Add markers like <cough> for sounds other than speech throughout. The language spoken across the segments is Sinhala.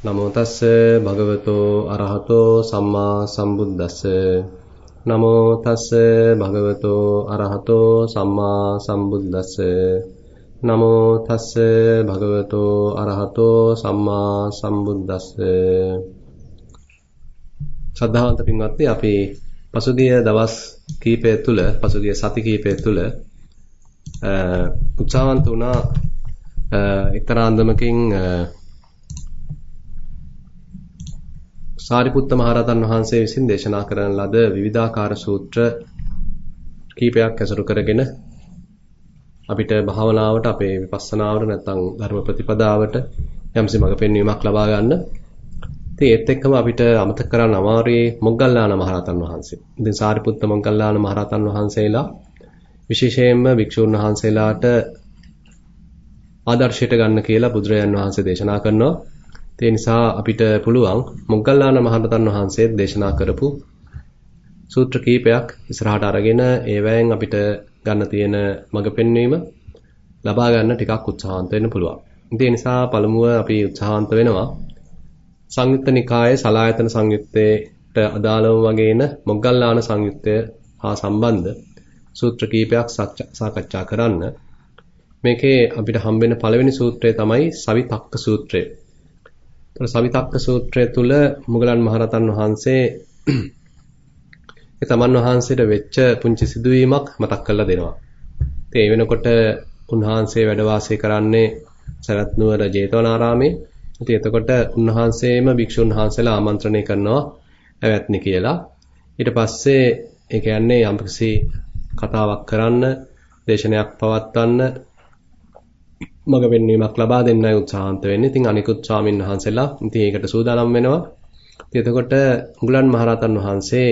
නමෝ තස්ස භගවතෝ අරහතෝ සම්මා සම්බුද්දස්ස. නමෝ තස්ස භගවතෝ අරහතෝ සම්මා සම්බුද්දස්ස. නමෝ තස්ස භගවතෝ අරහතෝ සම්මා සම්බුද්දස්ස. ශ්‍රද්ධාවන්ත පින්වත්නි අපි පසුගිය දවස් කීපය තුල පසුගිය සති කීපය තුල උත්සාහවන්ත වුණා එක්තරා අන්දමකින් සාරිපුත්ත මහරහතන් වහන්සේ විසින් දේශනා කරන ලද විවිධාකාර සූත්‍ර කීපයක් ඇසුරු කරගෙන අපිට භාවනාවට අපේ විපස්සනාවට නැත්නම් ධර්ම ප්‍රතිපදාවට යම්සි මඟ පෙන්වීමක් ලබා ගන්න. ඉතින් ඒත් එක්කම අපිට අමතක කරන්න අමාරුයි මොග්ගල්ලාන මහරහතන් වහන්සේ. ඉතින් සාරිපුත්ත මොග්ගල්ලාන මහරහතන් වහන්සේලා විශේෂයෙන්ම භික්ෂුන් වහන්සේලාට ආදර්ශයට ගන්න කියලා බුදුරජාන් වහන්සේ දේශනා කරනවා. ඒ නිසා අපිට පුළුවන් මොග්ගල්ලාන මහරහතන් වහන්සේ දේශනා කරපු සූත්‍ර කීපයක් ඉස්සරහට අරගෙන ඒවැයෙන් අපිට ගන්න තියෙන මඟ පෙන්වීම ලබා ගන්න ටිකක් උත්සාහන්ත වෙන්න පුළුවන්. ඒ නිසා පළමුව අපි උත්සාහන්ත වෙනවා සංයුත්ත නිකායේ සලායතන සංයුත්තේට අදාළව වගේන මොග්ගල්ලාන සංයුත්තය හා සම්බන්ධ සූත්‍ර කීපයක් සාකච්ඡා කරන්න. මේකේ අපිට හම්බෙන පළවෙනි සූත්‍රය තමයි සවිතක්ක සූත්‍රය. සවිතක්ක සූත්‍රය තුල මුගලන් මහරතන් වහන්සේ ඒ තමන් වහන්සේට වෙච්ච පුංචි සිදුවීමක් මතක් කරලා දෙනවා. ඉතින් ඒ වෙනකොට උන්වහන්සේ වැඩ වාසය කරන්නේ සරත් නුවර ජේතවනාරාමේ. ඉතින් එතකොට උන්වහන්සේම භික්ෂුන් වහන්සේලා ආමන්ත්‍රණය කරනවා ඇවැත්නි කියලා. ඊට පස්සේ ඒ කියන්නේ යම්කිසි කතාවක් කරන්න, දේශනයක් පවත්වන්න මග පෙන්වීමක් ලබා දෙන්නයි උත්සාහන්ත වෙන්නේ. ඉතින් අනිකුත් ස්වාමින් වහන්සේලා ඉතින් ඒකට සූදානම් වෙනවා. ඉතින් එතකොට මුගලන් මහරහතන් වහන්සේ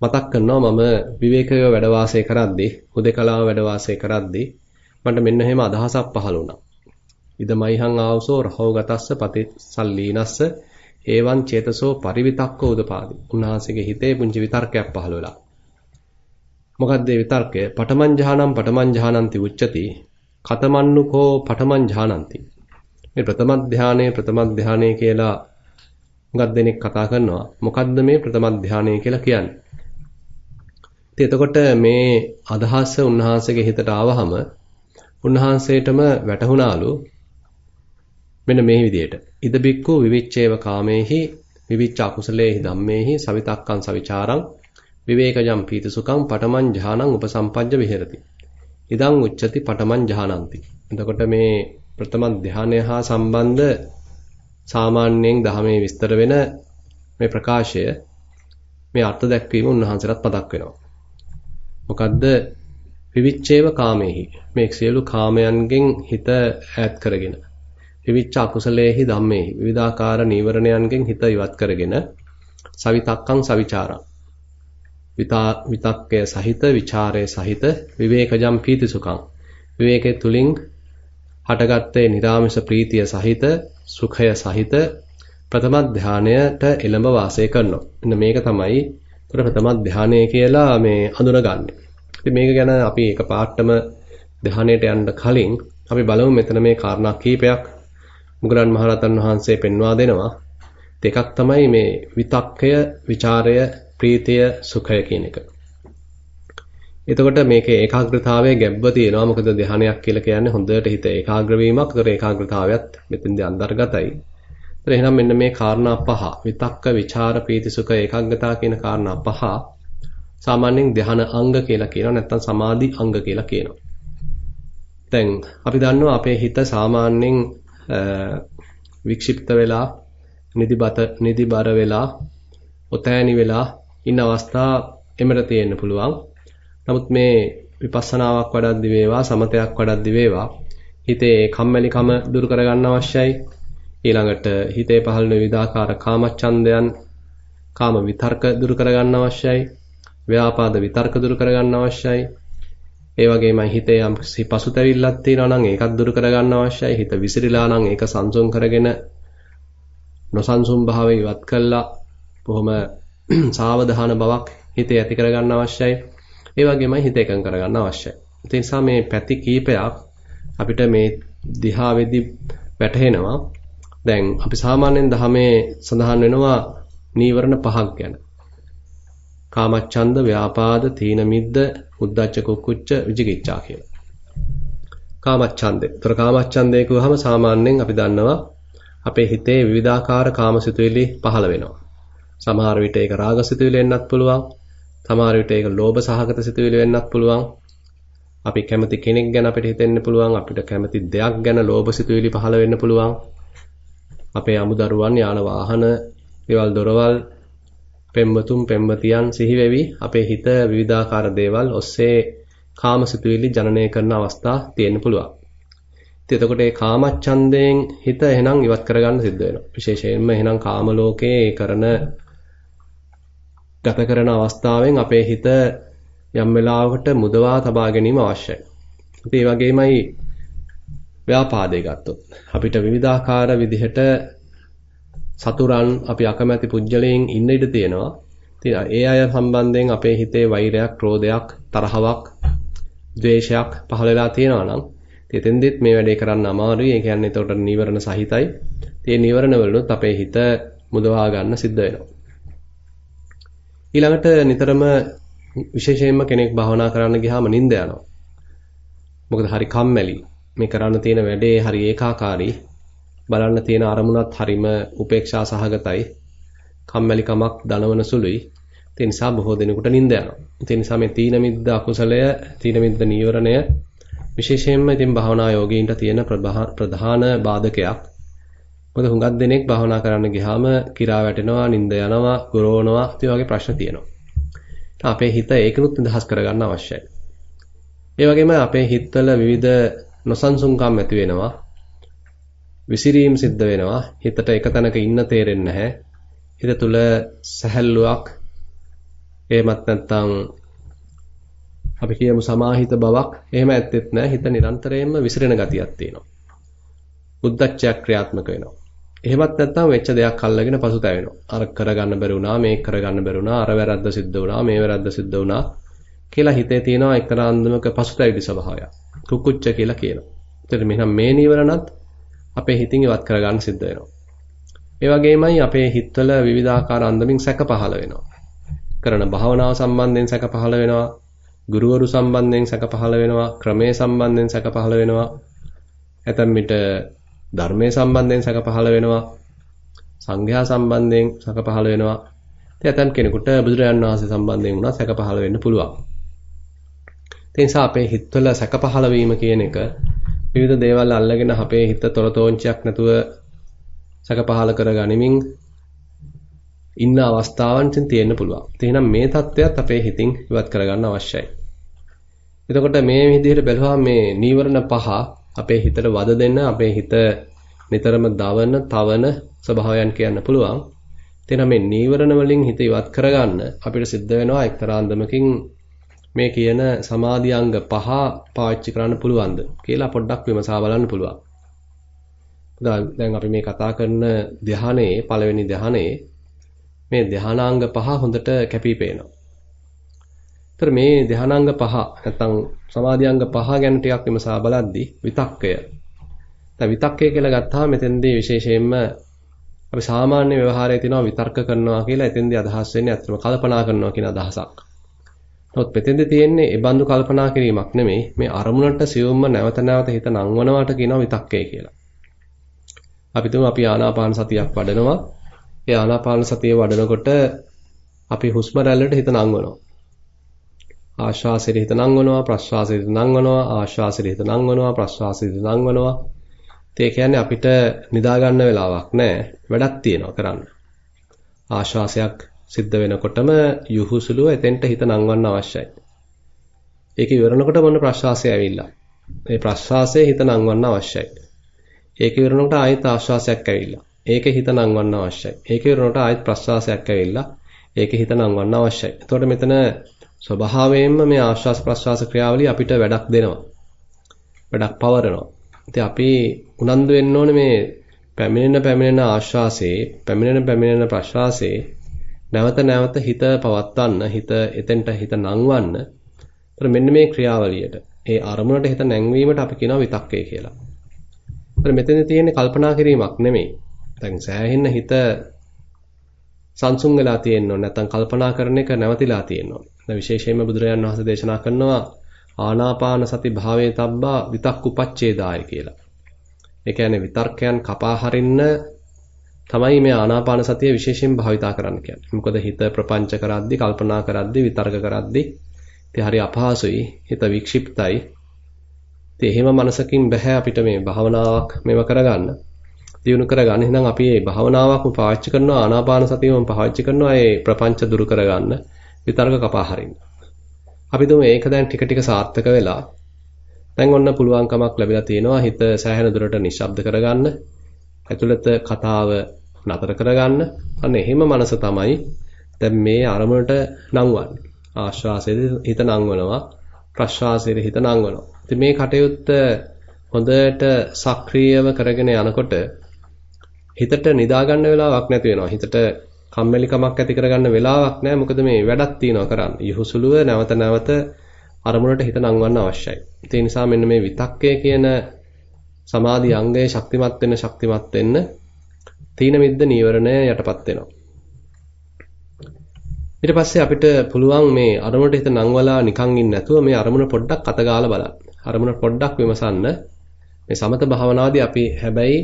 මතක් කරනවා මම විවේකීව වැඩ වාසය කරද්දී, හුදකලාව වැඩ වාසය කරද්දී මට මෙන්න එහෙම අදහසක් පහළ වුණා. ඉදමයිහං ආවසෝ රහෝගතස්ස පටිසල්ලීනස්ස ඒවන් චේතසෝ පරිවිතක්ක උදපාදි. උන්වහන්සේගේ හිතේ පුංචි විතර්කයක් පහළ වෙලා. මොකක්ද ඒ විතර්කය? පඨමං ජහනම් පඨමං ජහනಂತಿ උච්චති කතමන්නුකෝ පඨමං ඥානಂತಿ. මේ ප්‍රථම ධානය ප්‍රථම ධානය කියලා හුඟක් දෙනෙක් කතා කරනවා. මොකද්ද මේ ප්‍රථම ධානය කියලා කියන්නේ? ඉතින් එතකොට මේ අදහස උන්වහන්සේගේ හිතට ආවහම උන්වහන්සේටම වැටහුණාලු මෙන්න මේ විදිහට ඉද බික්කු විවිච්ඡේව කාමේහි විවිච්ඡ අකුසලේහි ධම්මේහි සවිතක්කං සවිචාරං විවේකජම් පීතිසුඛං පඨමං ඥානං උපසම්පජ්ජ විහෙරති. ඉදං උච්චති පඨමං ජහනಂತಿ. එතකොට මේ ප්‍රථම ධානය හා සම්බන්ධ සාමාන්‍යයෙන් ධර්මයේ විස්තර වෙන මේ ප්‍රකාශය මේ අර්ථ දැක්වීම උන්වහන්සේලාත් පදක් වෙනවා. මොකද්ද විවිච්ඡේව කාමේහි මේ සියලු කාමයන්ගෙන් හිත ඈත් කරගෙන විවිච්ඡ අකුසලේහි ධම්මේහි විවිධාකාර නීවරණයන්ගෙන් හිත ඉවත් කරගෙන සවිතක්කං සවිචාරං විතක්කය සහිත ਵਿਚාරය සහිත විවේකජම් පීතිසුඛං විවේකයේ තුලින් හටගත්තේ නිරාමිෂ ප්‍රීතිය සහිත සුඛය සහිත ප්‍රථම ධානයට එළඹ වාසය කරනවා. එන්න මේක තමයි උතර ප්‍රථම ධානය කියලා මේ හඳුනගන්නේ. ඉතින් මේක ගැන අපි එක පාඩම ධානයට යන්න කලින් අපි බලමු මෙතන මේ කාරණා කීපයක් මුගලන් මහරතන් වහන්සේ පෙන්වා දෙනවා. ඒකක් තමයි මේ විතක්කය, ਵਿਚාරය, ප්‍රීතිය සුඛය කියන එක. එතකොට මේකේ ඒකාග්‍රතාවයේ ගැබ්ව තියෙනවා. මොකද ධානයක් කියලා කියන්නේ හොඳට හිත ඒකාග්‍ර වීමක්. ඒතර ඒකාග්‍රතාවයත් මෙතෙන්දී අන්තර්ගතයි. ඒතර එහෙනම් මෙන්න මේ කාරණා පහ විතක්ක, ਵਿਚාර, ප්‍රීති, සුඛ, ඒකාග්‍රතාව කියන කාරණා පහ සාමාන්‍යයෙන් ධාන අංග කියලා කියනවා. නැත්නම් සමාධි අංග කියලා කියනවා. දැන් අපි දන්නවා අපේ හිත සාමාන්‍යයෙන් වික්ෂිප්ත වෙලා නිදිබත නිදිබර වෙලා ඔතෑණි වෙලා ඉන්න අවස්ථා එමෙට තියෙන්න පුළුවන්. නමුත් මේ විපස්සනාවක් වඩද්දි වේවා සමතයක් වඩද්දි වේවා හිතේ කම්මැලිකම දුරු කරගන්න අවශ්‍යයි. ඊළඟට හිතේ පහළ වෙන විවිධාකාර කාමච්ඡන්දයන් කාම විතර්ක දුරු කරගන්න අවශ්‍යයි. ව්‍යාපාද විතර්ක දුරු කරගන්න අවශ්‍යයි. ඒ වගේමයි හිතේ යම් පසුතැවිල්ලක් තියෙනවා නම් ඒකත් දුරු කරගන්න අවශ්‍යයි. හිත විසිරීලා නම් ඒක සංසුන් කරගෙන නොසන්සුන් භාවය ඉවත් කළා බොහොම <clears throat> සාවධාන බවක් හිතේ ඇති කරගන්න අවශ්‍යයි. ඒ වගේමයි හිත එකඟ කරගන්න අවශ්‍යයි. ඒ නිසා මේ පැති කීපයක් අපිට මේ දිහාවේදී වැටහෙනවා. දැන් අපි සාමාන්‍යයෙන් ධහමේ සඳහන් වෙනවා නීවරණ පහක් ගැන. කාමච්ඡන්ද, ව්‍යාපාද, තීන මිද්ද, උද්ධච්ච කුක්කුච්ච, විචිකිච්ඡා කියලා. කාමච්ඡන්දේ. ତොර කාමච්ඡන්දේ කියවහම සාමාන්‍යයෙන් අපි දන්නවා අපේ හිතේ විවිධාකාර කාමසිතුවිලි පහළ වෙනවා. සමහර විට ඒක රාගසිතුවිලි වෙන්නත් පුළුවන්. සමහර විට ඒක ලෝභ සහගත සිතුවිලි වෙන්නත් පුළුවන්. අපි කැමති කෙනෙක් ගැන අපිට හිතෙන්න පුළුවන්. අපිට කැමති දෙයක් ගැන ලෝභ සිතුවිලි පහළ වෙන්න පුළුවන්. අපේ අමුදරුවන් යාන වාහන, දේවල් දොරවල්, පෙම්වතුන් පෙම්වතියන් සිහි වෙවි අපේ හිත විවිධාකාර දේවල් ඔස්සේ කාමසිතුවිලි ජනනය කරන අවස්ථා තියෙන්න පුළුවන්. ඉතින් එතකොට මේ කාමච්ඡන්දයෙන් හිත එහෙනම් ඉවත් කරගන්න සිද්ධ වෙනවා. විශේෂයෙන්ම එහෙනම් කාම ලෝකයේ කරන ගත කරන අවස්ථාවෙන් අපේ හිත යම් වෙලාවකට මුදවා තබා ගැනීම අවශ්‍යයි. ඉතින් ඒ වගේමයි ව්‍යාපාදේ ගත්තොත් අපිට විවිධාකාර විදිහට සතුරන් අපි අකමැති පුජ්‍යලයෙන් ඉන්න ඉඩ තියෙනවා. ඉතින් ඒ අය සම්බන්ධයෙන් අපේ හිතේ වෛරයක්, ක්‍රෝධයක්, තරහවක්, ද්වේෂයක් පහළ වෙලා තියෙනවා නම් එතෙන්දෙත් මේ වැඩේ කරන්න අමාරුයි. ඒ කියන්නේ එතකොට නීවරණ සහිතයි. ඒ නීවරණ වලුත් අපේ හිත මුදවා ගන්න සිද්ධ වෙනවා. ඊළඟට නිතරම විශේෂයෙන්ම කෙනෙක් භාවනා කරන්න ගියාම නිින්ද යනවා. මොකද හරි කම්මැලි. මේ කරන්න තියෙන වැඩේ හරි ඒකාකාරී. බලන්න තියෙන අරමුණත් හරිම උපේක්ෂා සහගතයි. කම්මැලිකමක් දනවන සුළුයි. ඒ නිසා බොහෝ දෙනෙකුට නිින්ද යනවා. ඒ නිසා මේ තීන මිද්ද අකුසලය, තීන මිද්ද නීවරණය විශේෂයෙන්ම ඉතින් භාවනා යෝගීන්ට තියෙන ප්‍රධාන බාධකයක්. මොකද හුඟක් දෙනෙක් භාවනා කරන්න ගියාම කිරා වැටෙනවා, නිින්ද යනවා, ගොරවනවා, ඒ වගේ ප්‍රශ්න තියෙනවා. අපේ හිත ඒකනුත් නිදහස් කරගන්න අවශ්‍යයි. ඒ වගේම අපේ හිතවල විවිධ නොසන්සුන්කම් ඇති වෙනවා. විසිරීම් සිද්ධ වෙනවා. හිතට එක තැනක ඉන්න තේරෙන්නේ නැහැ. හිත තුල සැහැල්ලුවක් එහෙමත් නැත්නම් අපි කියමු සමාහිත බවක් එහෙම ඇත්තෙත් නැහැ. හිත නිරන්තරයෙන්ම විසිරෙන ගතියක් තියෙනවා. උද්දච්චයක් ක්‍රියාත්මක වෙනවා. එහෙමත් නැත්නම් වෙච්ච දෙයක් අල්ලගෙන පසුතැවෙනවා. අර කරගන්න බැරි වුණා, මේක කරගන්න බැරි වුණා, අර වැරද්ද සිද්ධ වුණා, මේ වැරද්ද සිද්ධ වුණා කියලා හිතේ තියෙනවා එක්තරා අන්දමක පසුතැවිලි ස්වභාවයක්. කුකුච්ච කියලා කියනවා. එතකොට මෙන්න මේ නීවරණත් අපේ හිතින් ඉවත් කරගන්න සිද්ධ වෙනවා. ඒ වගේමයි අපේ හිතවල විවිධාකාර අන්දමින් සැක පහළ වෙනවා. කරන භාවනාව සම්බන්ධයෙන් සැක පහළ වෙනවා. ගුරුවරු සම්බන්ධයෙන් සැක පහළ වෙනවා. ක්‍රමයේ සම්බන්ධයෙන් සැක පහළ වෙනවා. ඇතැම් විට ධර්මයේ සම්බන්ධයෙන් සැක පහළ වෙනවා. සංඝයා සම්බන්ධයෙන් සැක පහළ වෙනවා. ඉතින් ඇතැම් කෙනෙකුට බුදුරජාණන් වහන්සේ සම්බන්ධයෙන් වුණා සැක පහළ වෙන්න පුළුවන්. ඒ නිසා අපේ හිතවල සැක පහළ වීම කියන එක විවිධ දේවල් අල්ලගෙන අපේ හිත තොරතෝංචියක් නැතුව සැක පහළ කරගනිමින් ඉන්න අවස්ථාවන් තියෙන්න පුළුවන්. එහෙනම් මේ தත්වයක් අපේ හිතින් ඉවත් කරගන්න අවශ්‍යයි. එතකොට මේ විදිහට බැලුවාම මේ නීවරණ පහ අපේ හිතට වද දෙන්න අපේ හිත නිතරම දවන, තවන ස්වභාවයන් කියන්න පුළුවන්. එතන මේ නීවරණ වලින් හිත ඉවත් කරගන්න අපිට සිද්ධ වෙනවා එක්තරා අන්දමකින් මේ කියන සමාධි අංග පහ පාවිච්චි කරන්න පුළුවන්ද කියලා පොඩ්ඩක් විමසා බලන්න පුළුවන්. දැන් අපි මේ කතා කරන ධ්‍යානයේ පළවෙනි ධ්‍යානයේ මේ ධ්‍යානාංග පහ හොඳට කැපී පේනවා. ඒතර මේ ධානාංග පහ නැත්නම් සමාධියංග පහ ගැන ටිකක් විමසා බලද්දී විතක්කය. දැන් විතක්කය කියලා ගත්තාම මෙතෙන්දී විශේෂයෙන්ම අපි සාමාන්‍ය ව්‍යවහාරයේ තියෙනවා විතර්ක කරනවා කියලා එතෙන්දී අදහස් වෙන්නේ අත්‍තරම කල්පනා කරනවා කියන අදහසක්. නමුත් මෙතෙන්දී තියෙන්නේ ඒ බඳු කල්පනා කිරීමක් නෙමෙයි මේ අරමුණට සියුම්ම නැවත නැවත හිත නංවනවාට කියනවා විතක්කය කියලා. අපි තුමු අපි ආනාපාන සතියක් වඩනවා. ඒ ආනාපාන සතිය වඩනකොට අපි හුස්ම රැල්ලට හිත නංවනවා. ආශ්වාසයට හිත නංවනවා ප්‍රශ්වාසයට නංවනවා ආශ්වාසයට හිත නංවනවා ප්‍රශ්වාසයට නංවනවා. ඒ කියන්නේ අපිට නිදා ගන්න වෙලාවක් නැහැ වැඩක් තියෙනවා කරන්න. ආශ්වාසයක් සිද්ධ වෙනකොටම යහුසුලුව එතෙන්ට හිත නංවන්න අවශ්‍යයි. ඒක ඉවරනකොට මොන ප්‍රශ්වාසය ඇවිල්ලා. ඒ ප්‍රශ්වාසයේ හිත නංවන්න අවශ්‍යයි. ඒක ඉවරනකොට ආයෙත් ආශ්වාසයක් ඇවිල්ලා. ඒකේ හිත නංවන්න අවශ්‍යයි. ඒක ඉවරනකොට ආයෙත් ප්‍රශ්වාසයක් ඇවිල්ලා. ඒකේ හිත නංවන්න අවශ්‍යයි. එතකොට මෙතන ස්වභාවයෙන්ම මේ ආශ්වාස ප්‍රශ්වාස ක්‍රියාවලිය අපිට වැඩක් දෙනවා. වැඩක් පවරනවා. ඉතින් අපි උනන්දු වෙන්න ඕනේ මේ පැමිණෙන පැමිණෙන ආශ්වාසයේ පැමිණෙන පැමිණෙන ප්‍රශ්වාසයේ නැවත නැවත හිත පවත්වන්න හිත එතෙන්ට හිත නංවන්න. ඒතර මෙන්න මේ ක්‍රියාවලියට ඒ අරමුණට හිත නැංවීමට අපි කියනවා විතක්කය කියලා. ඒතර මෙතන තියෙන්නේ කල්පනා කිරීමක් නෙමෙයි. දැන් සෑහෙන්න හිත සංසුන් වෙලා තියෙන්න ඕනේ නැත්නම් කල්පනා කරන එක නැවතිලා තියෙන්න ඕනේ. දැන් විශේෂයෙන්ම බුදුරජාණන් වහන්සේ දේශනා කරනවා ආනාපාන සති භාවයේ තබ්බා විතක්කුපච්ඡේදාය කියලා. ඒ කියන්නේ විතර්කයන් කපා හරින්න තමයි මේ ආනාපාන සතිය විශේෂයෙන් භාවිතා කරන්න කියන්නේ. මොකද හිත ප්‍රපංච කරද්දි, කල්පනා කරද්දි, විතර්ක කරද්දි ඉතින් හරි අපහසුයි, හිත වික්ෂිප්තයි. ඉතින් එහෙම මනසකින් බෑ අපිට මේ භාවනාවක් මේව කරගන්න. දියුණු කරගන්න. එහෙනම් අපි මේ භාවනාවක්ම පාවිච්චි කරනවා ආනාපාන සතියම පාවිච්චි කරනවා ඒ ප්‍රපංච දුරු කරගන්න, විතර්ක කපා හරින්න. අපි දුම ඒක දැන් ටික ටික සාර්ථක වෙලා දැන් ඔන්න පුළුවන්කමක් ලැබිලා තියෙනවා හිත සෑහෙන දුරට නිශ්ශබ්ද කරගන්න. ඇතුළත කතාව නතර කරගන්න. අන්න එහෙම මනස තමයි දැන් මේ අරමුණට නංවන්නේ. ආශ්වාසයේ හිත නංවනවා, ප්‍රශ්වාසයේ හිත නංවනවා. ඉතින් මේ කටයුත්ත හොඳට සක්‍රියව කරගෙන යනකොට හිතට නිදා ගන්න වෙලාවක් නැති වෙනවා. හිතට කම්මැලිකමක් ඇති කරගන්න වෙලාවක් නැහැ. මොකද මේ වැඩක් තියෙනවා කරන්න. යහුසුලුව නැවත නැවත අරමුණට හිත නංවන්න අවශ්‍යයි. ඒ නිසා මෙන්න මේ විතක්කය කියන සමාධි අංගය ශක්තිමත් වෙන්න ශක්තිමත් වෙන්න තීන මිද්ද නීවරණය යටපත් වෙනවා. ඊට පස්සේ අපිට පුළුවන් මේ අරමුණට හිත නංවලා නිකන් ඉන්නේ නැතුව මේ අරමුණ පොඩ්ඩක් අතගාලා බලන්න. අරමුණ පොඩ්ඩක් විමසන්න. මේ සමත භාවනාවේදී අපි හැබැයි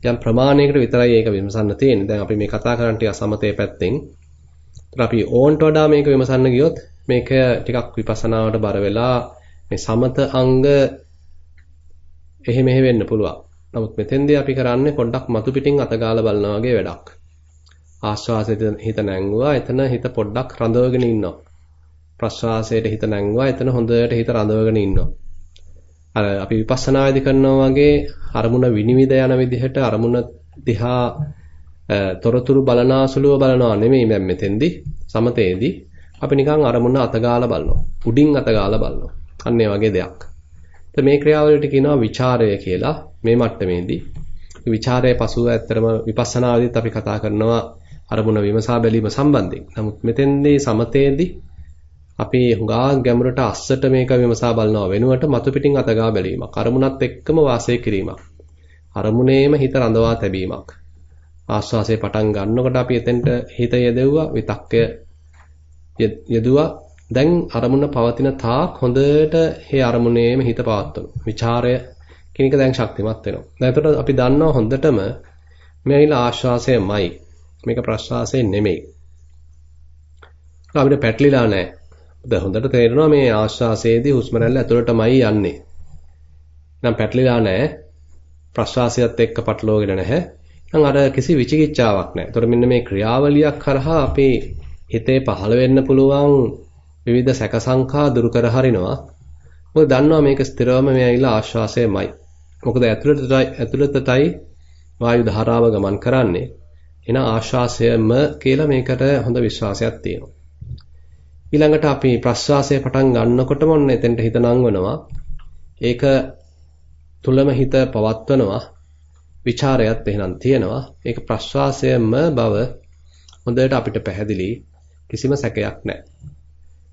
යම් ප්‍රමාණයකට විතරයි ඒක විමසන්න තියෙන්නේ. දැන් අපි මේ කතා කරන්නේ ටික සමතේ පැත්තෙන්. ඒත් අපි ඕන්ට වඩා මේක විමසන්න ගියොත් මේක ටිකක් විපස්සනාවට බර වෙලා මේ සමත අංග එහෙ මෙහෙ වෙන්න පුළුවන්. නමුත් මෙතෙන්දී අපි කරන්නේ පොඩ්ඩක් මතු පිටින් අතගාලා බලනවා වගේ වැඩක්. ආශ්වාසයට හිත නැංගුවා, එතන හිත පොඩ්ඩක් රඳවගෙන ඉන්නවා. ප්‍රශ්වාසයට හිත නැංගුවා, එතන හොඳට හිත රඳවගෙන ඉන්නවා. අර අපි විපස්සනාවේදී කරනවා වගේ අරමුණ විනිවිද යන විදිහට අරමුණ දිහා තොරතුරු බලනාසුලුව බලනවා නෙමෙයි මම මෙතෙන්දී සමතේදී අපි නිකන් අරමුණ අතගාලා බලනවා. උඩින් අතගාලා බලනවා. අන්න වගේ දෙයක්. මේ ක්‍රියාවලියට කියනවා ਵਿਚාරය කියලා මේ මට්ටමේදී. විචාරයේ පසුව ඇත්තරම විපස්සනාවේදීත් අපි කතා කරනවා අරමුණ විමසා බැලීම සම්බන්ධයෙන්. නමුත් මෙතෙන්දී සමතේදී අපි හුඟා ගැඹුරට අස්සට මේක විමසා බලනවා වෙනුවට මතු පිටින් අතගා බැලීමක්. අරමුණත් එක්කම වාසය කිරීමක්. අරමුණේම හිත රඳවා තැබීමක්. ආස්වාසේ පටන් ගන්නකොට අපි එතෙන්ට හිත යදෙව්වා විතක්කය යදුවා දැන් අරමුණ පවතින තාක් හොඳට මේ අරමුණේම හිත පවත්වනවා. ਵਿਚාරය කියන එක දැන් ශක්තිමත් වෙනවා. දැන් එතකොට අපි දන්නවා හොඳටම මේ ඇවිල්ලා ආශ්වාසයමයි. මේක ප්‍රශ්වාසය නෙමෙයි. අපිට පැටලිලා නැහැ. දැන් හොඳට තේරෙනවා මේ ආශ්වාසයේදී හුස්ම රැල්ල ඇතුළටමයි යන්නේ. නම් පැටලිලා නැහැ. ප්‍රශ්වාසයත් එක්ක පටලවගෙන නැහැ. නම් අර කිසි විචිකිච්ඡාවක් නැහැ. ඒතකොට මෙන්න මේ ක්‍රියාවලියක් කරහා අපේ හිතේ පහළ වෙන්න පුළුවන් විවිධ සැක සංකා දුරු කර හරිනවා. මොකද දන්නවා මේක ස්ථිරවම මේ ඇවිල්ලා ආශ්වාසයමයි. මොකද ඇතුළතටයි ඇතුළතටයි වායු ධාරාව ගමන් කරන්නේ. එන ආශ්වාසයම කියලා මේකට හොඳ විශ්වාසයක් තියෙනවා. ඊළඟට අපි ප්‍රශ්වාසය පටන් ගන්නකොටම ඔන්න එතෙන්ට හිත නංවනවා. ඒක තුලම හිත පවත්වනවා. ਵਿਚාරයත් එහෙනම් තියෙනවා. ඒක ප්‍රශ්වාසයම බව හොඳට අපිට පැහැදිලි කිසිම සැකයක් නැහැ.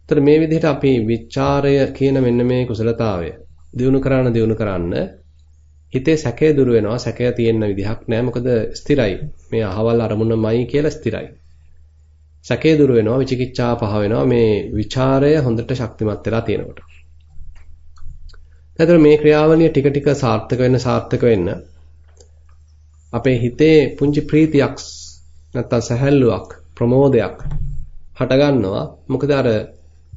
එතකොට මේ විදිහට අපි විචාරය කියන මෙන්න මේ කුසලතාවය දිනු කරන්න දිනු කරන්න හිතේ සැකය දුර වෙනවා සැකය තියෙන විදිහක් නැහැ මොකද ස්ථිරයි මේ අහවල් අරමුණමයි කියලා ස්ථිරයි සැකය දුර වෙනවා විචිකිච්ඡා පහ වෙනවා මේ ਵਿਚාරය හොඳට ශක්තිමත් වෙලා තියෙනකොට එතකොට මේ ක්‍රියාවලිය ටික ටික සාර්ථක වෙන්න සාර්ථක වෙන්න අපේ හිතේ පුංචි ප්‍රීතියක් නැත්තම් සැහැල්ලුවක් ප්‍රමෝදයක් හට ගන්නවා මොකද අර